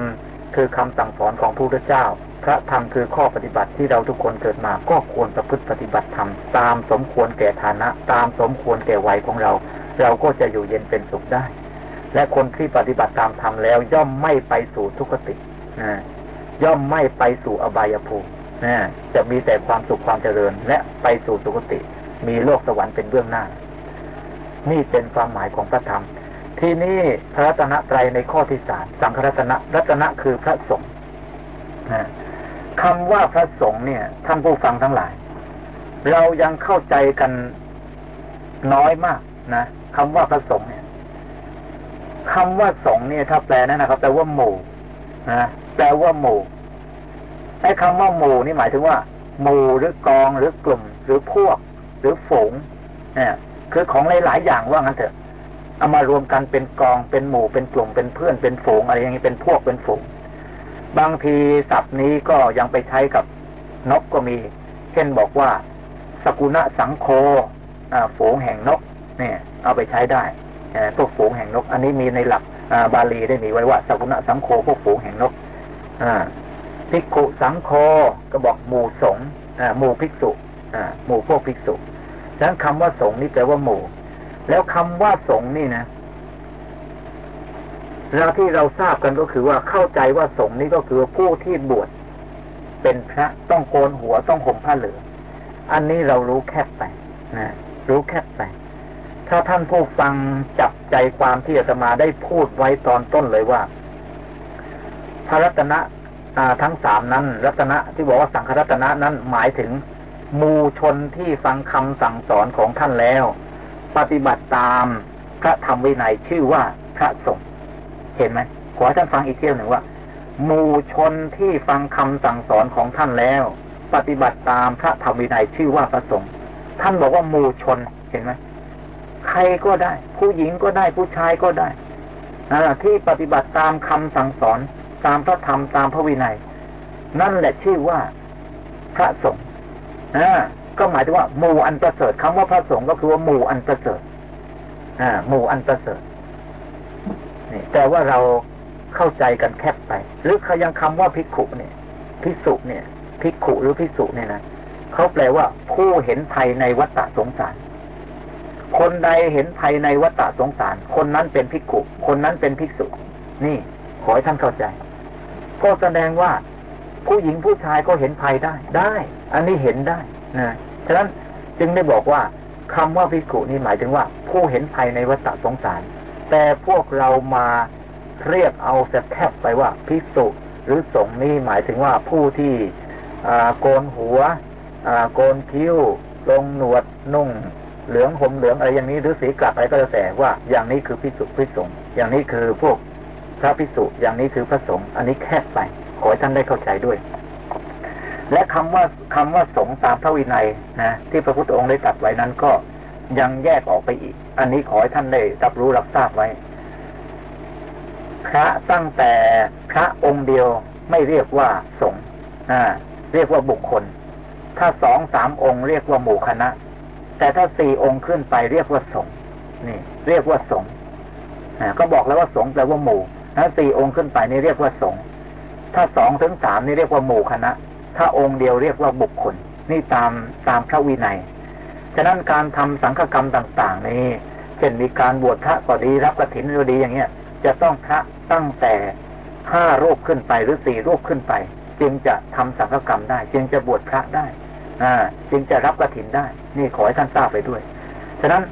คือคำสั่งสอนของพระพุทธเจ้า พระธรรมคือข้อปฏิบัติที่เราทุกคนเกิดมา ก็ควรประพฤติปฏิบัติธรรมตามสมควรแก่ฐานะ ตามสมควรแก่วัยของเรา เราก็จะอยู่เย็นเป็นสุขได้ และคนที่ปฏิบัติตามธรรมแล้ว ย่อมไม่ไปสู่ทุกขติย่อมไม่ไปสู่อบายภูมิ นะจะมีแต่ความสุขความเจริญ และไปสู่สุคติ มีโลกสวรรค์เป็นเบื้องหน้า นี่เป็นความหมายของพระธรรม ที่นี่พระรัตนตรัยในข้อที่สามสังฆรัตนะรัตนะคือพระสงฆ์คำว่าพระสงฆ์เนี่ยท่านผู้ฟังทั้งหลาย เรายังเข้าใจกันน้อยมากนะคำว่าพระสงฆ์เนี่ยคำว่าสงฆ์เนี่ยถ้าแปลนั่นนะครับแปลว่าหมู่นะแปลว่าหมู่ ไอ้คำว่าหมู่นี่หมายถึงว่า หมู่หรือกองหรือกลุ่ม หรือพวก หรือฝูงเนี่ยคือของหลาย ๆ อย่างว่างั้นเถอะเอามารวมกันเป็นกองเป็นหมู่เป็นกลุ่มเป็นเพื่อนเป็นฝูงอะไรอย่างนี้เป็นพวกเป็นฝูง บางทีศัพท์นี้ก็ยังไปใช้กับนกก็มี เช่นบอกว่า สกุณะสังโคฝูงแห่งนก เนี่ย เอาไปใช้ได้พวกฝูงแห่งนก อันนี้มีในหลักบาลีได้มีไว้ว่าสกุณะสังโคพวกฝูงแห่งนก อ่า ภิกขุสังโคก็บอกหมู่สงหมู่ภิกษุหมู่พวกภิกษุฉะนั้นคำว่าสงนี่แปลว่าหมู่ แล้วคำว่าสงนี่นะเราที่เราทราบกันก็คือว่าเข้าใจว่าสงนี่ก็คือผู้ที่บวชเป็นพระต้องโกนหัวต้องห่มผ้าเหลืองอันนี้เรารู้แคบไปนะรู้แคบไปถ้าท่านผู้ฟังจับใจความที่อาตมาได้พูดไว้ตอนต้นเลยว่าพระรัตนะ ทั้งสามนั้น รัตนะที่บอกว่าสังฆรัตนะนั้นหมายถึงมูชนที่ฟังคำสั่งสอนของท่านแล้ว ปฏิบัติตามพระธรรมวินัยชื่อว่าพระสงฆ์เห็นไหมขอให้ท่านฟังอีกเที่ยวหนึ่งว่ามูชนที่ฟังคำสั่งสอนของท่านแล้ว ปฏิบัติตามพระธรรมวินัยชื่อว่าพระสงฆ์ท่านบอกว่ามูชนเห็นไหมใครก็ได้ ผู้หญิงก็ได้ผู้ชายก็ได้ที่ปฏิบัติตามคำสั่งสอน ตามพระธรรมตามพระวินัย นั่นแหละชื่อว่าพระสงฆ์อ่าก็หมายถึงว่าหมู่อันประเสริฐคำว่าพระสงฆ์ก็คือว่าหมู่อันประเสริฐอ่าหมู่อันประเสริฐนี่แต่ว่าเราเข้าใจกันแคบไป หรือเขายังคำว่าพิกขุเนี่ยพิสุเนี่ยพิกขุหรือพิสุเนี่ยนะเขาแปลว่าผู้เห็นภัยในวัฏสงสาร คนใดเห็นภัยในวัฏสงสาร คนนั้นเป็นพิกขุ คนนั้นเป็นภิกษุ นี่ขอให้ท่านเข้าใจ ก็แสดงว่าผู้หญิงผู้ชายก็เห็นภัยได้ ได้ อันนี้เห็นได้นะฉะนั้นจึงได้บอกว่าคำว่าพิกขุนี่หมายถึงว่า ผู้เห็นภัยในวัฏสงสาร แต่พวกเรามาเรียกเอาแแทบไปว่าพิสุหรือสงนี่หมายถึงว่าผู้ที่โกนหัวโกนคิ้ว ลงหนวดนุ่ง เหลืองผมเหลืองอะไรอย่างนี้หรือสีกลับอะไรก็จะแต่ว่า อย่างนี้คือพิสุพิสงอย่างนี้คือพวก พระพิสุอย่างนี้คือพระสงฆ์อันนี้แคบไป ขอให้ท่านได้เข้าใจด้วย และคำว่าคำว่าสงตามพระวินัยนะที่พระพุทธองค์ได้ตรัสไว้นั้นก็ยังแยกออกไปอีก อันนี้ขอให้ท่านได้รับรู้รับทราบไว้ พระตั้งแต่พระองค์เดียวไม่เรียกว่าสงฆ์เรียกว่าบุคคล ถ้าสองสามองค์เรียกว่าหมู่คณะ แต่ถ้าสี่องค์ขึ้นไปเรียกว่าสงฆ์นี่ เรียกว่าสงฆ์ก็บอกแล้วว่าสงฆ์แปลว่าหมู่ ถ้าสี่องค์ขึ้นไปนี่เรียกว่าสงฆ์ถ้าสองถึงสามนี่เรียกว่าหมู่คณะ ถ้าองค์เดียวเรียกว่าบุคคล นี่ตามตามพระวินัย ฉะนั้นการทำสังฆกรรมต่างๆ นี่เช่นมีการบวชพระก็ดีรับกฐินก็ดีอย่างเงี้ย จะต้องพระตั้งแต่ห้ารูปขึ้นไปหรือสี่รูปขึ้นไป จึงจะทำสังฆกรรมได้ จึงจะบวชพระได้อ่าจึงจะรับกระถินได้ นี่ขอให้ท่านทราบไปด้วย ฉะนั้น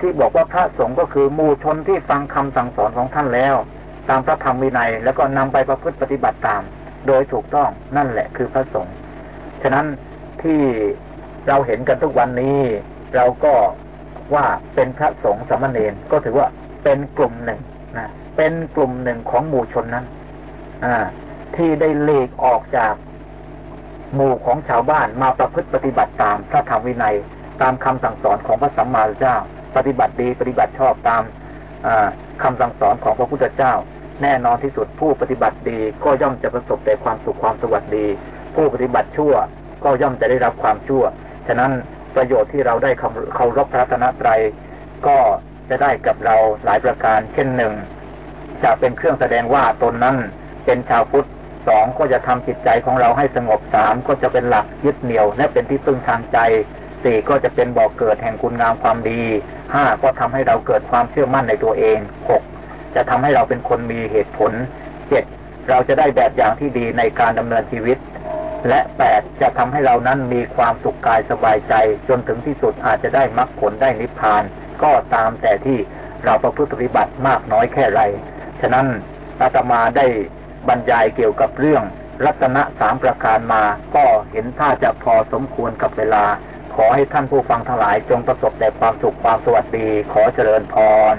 ที่บอกว่าพระสงฆ์ก็คือมูชนที่ฟังคำสั่งสอนของท่านแล้ว ตามพระธรรมวินัย แล้วก็นำไปประพฤติปฏิบัติตาม โดยถูกต้องนั่นแหละคือพระสงฆ์ฉะนั้นที่เราเห็นกันทุกวันนี้ เราก็ว่าเป็นพระสงฆ์สามเณรก็ถือว่าเป็นกลุ่มหนึ่งนะเป็นกลุ่มหนึ่งของหมู่ชนนั้นอ่าที่ได้เลกออกจากหมู่ของชาวบ้านมาประพฤติปฏิบัติตามพระธรรมวินัย ตามคำสั่งสอนของพระสัมมาสัมพุทธเจ้า ปฏิบัติดีปฏิบัติชอบตามคำสั่งสอนของพระพุทธเจ้า แน่นอนที่สุดผู้ปฏิบัติดีก็ย่อมจะประสบแต่ความสุขความสวัสดี ผู้ปฏิบัติชั่วก็ย่อมจะได้รับความชั่ว ฉะนั้นประโยชน์ที่เราได้เคารพพระธนตรัยก็จะได้กับเราหลายประการ เช่นหนึ่งจะเป็นเครื่องแสดงว่าตนนั้นเป็นชาวพุทธสองก็จะทำจิตใจของเราให้สงบสามก็จะเป็นหลักยึดเหนี่ยว และเป็นที่พึ่งทางใจสี่ก็จะเป็นบ่อกเกิดแห่งคุณงามความดีห้าก็ทำให้เราเกิดความเชื่อมั่นในตัวเองหก จะทำให้เราเป็นคนมีเหตุผลเจ็ดเราจะได้แบบอย่างที่ดีในการดำเนินชีวิต และแปดจะทำให้เรานั้นมีความสุขกายสบายใจ จนถึงที่สุดอาจจะได้มรรคผลได้นิพพาน ก็ตามแต่ที่เราประพฤติปฏิบัติมากน้อยแค่ไรฉะนั้นอาตมาได้บรรยายเกี่ยวกับเรื่องรัตนะสามประการมา ก็เห็นท่าจะพอสมควรกับเวลา ขอให้ท่านผู้ฟังทั้งหลายจงประสบแต่ความสุขความสวัสดี ขอเจริญพร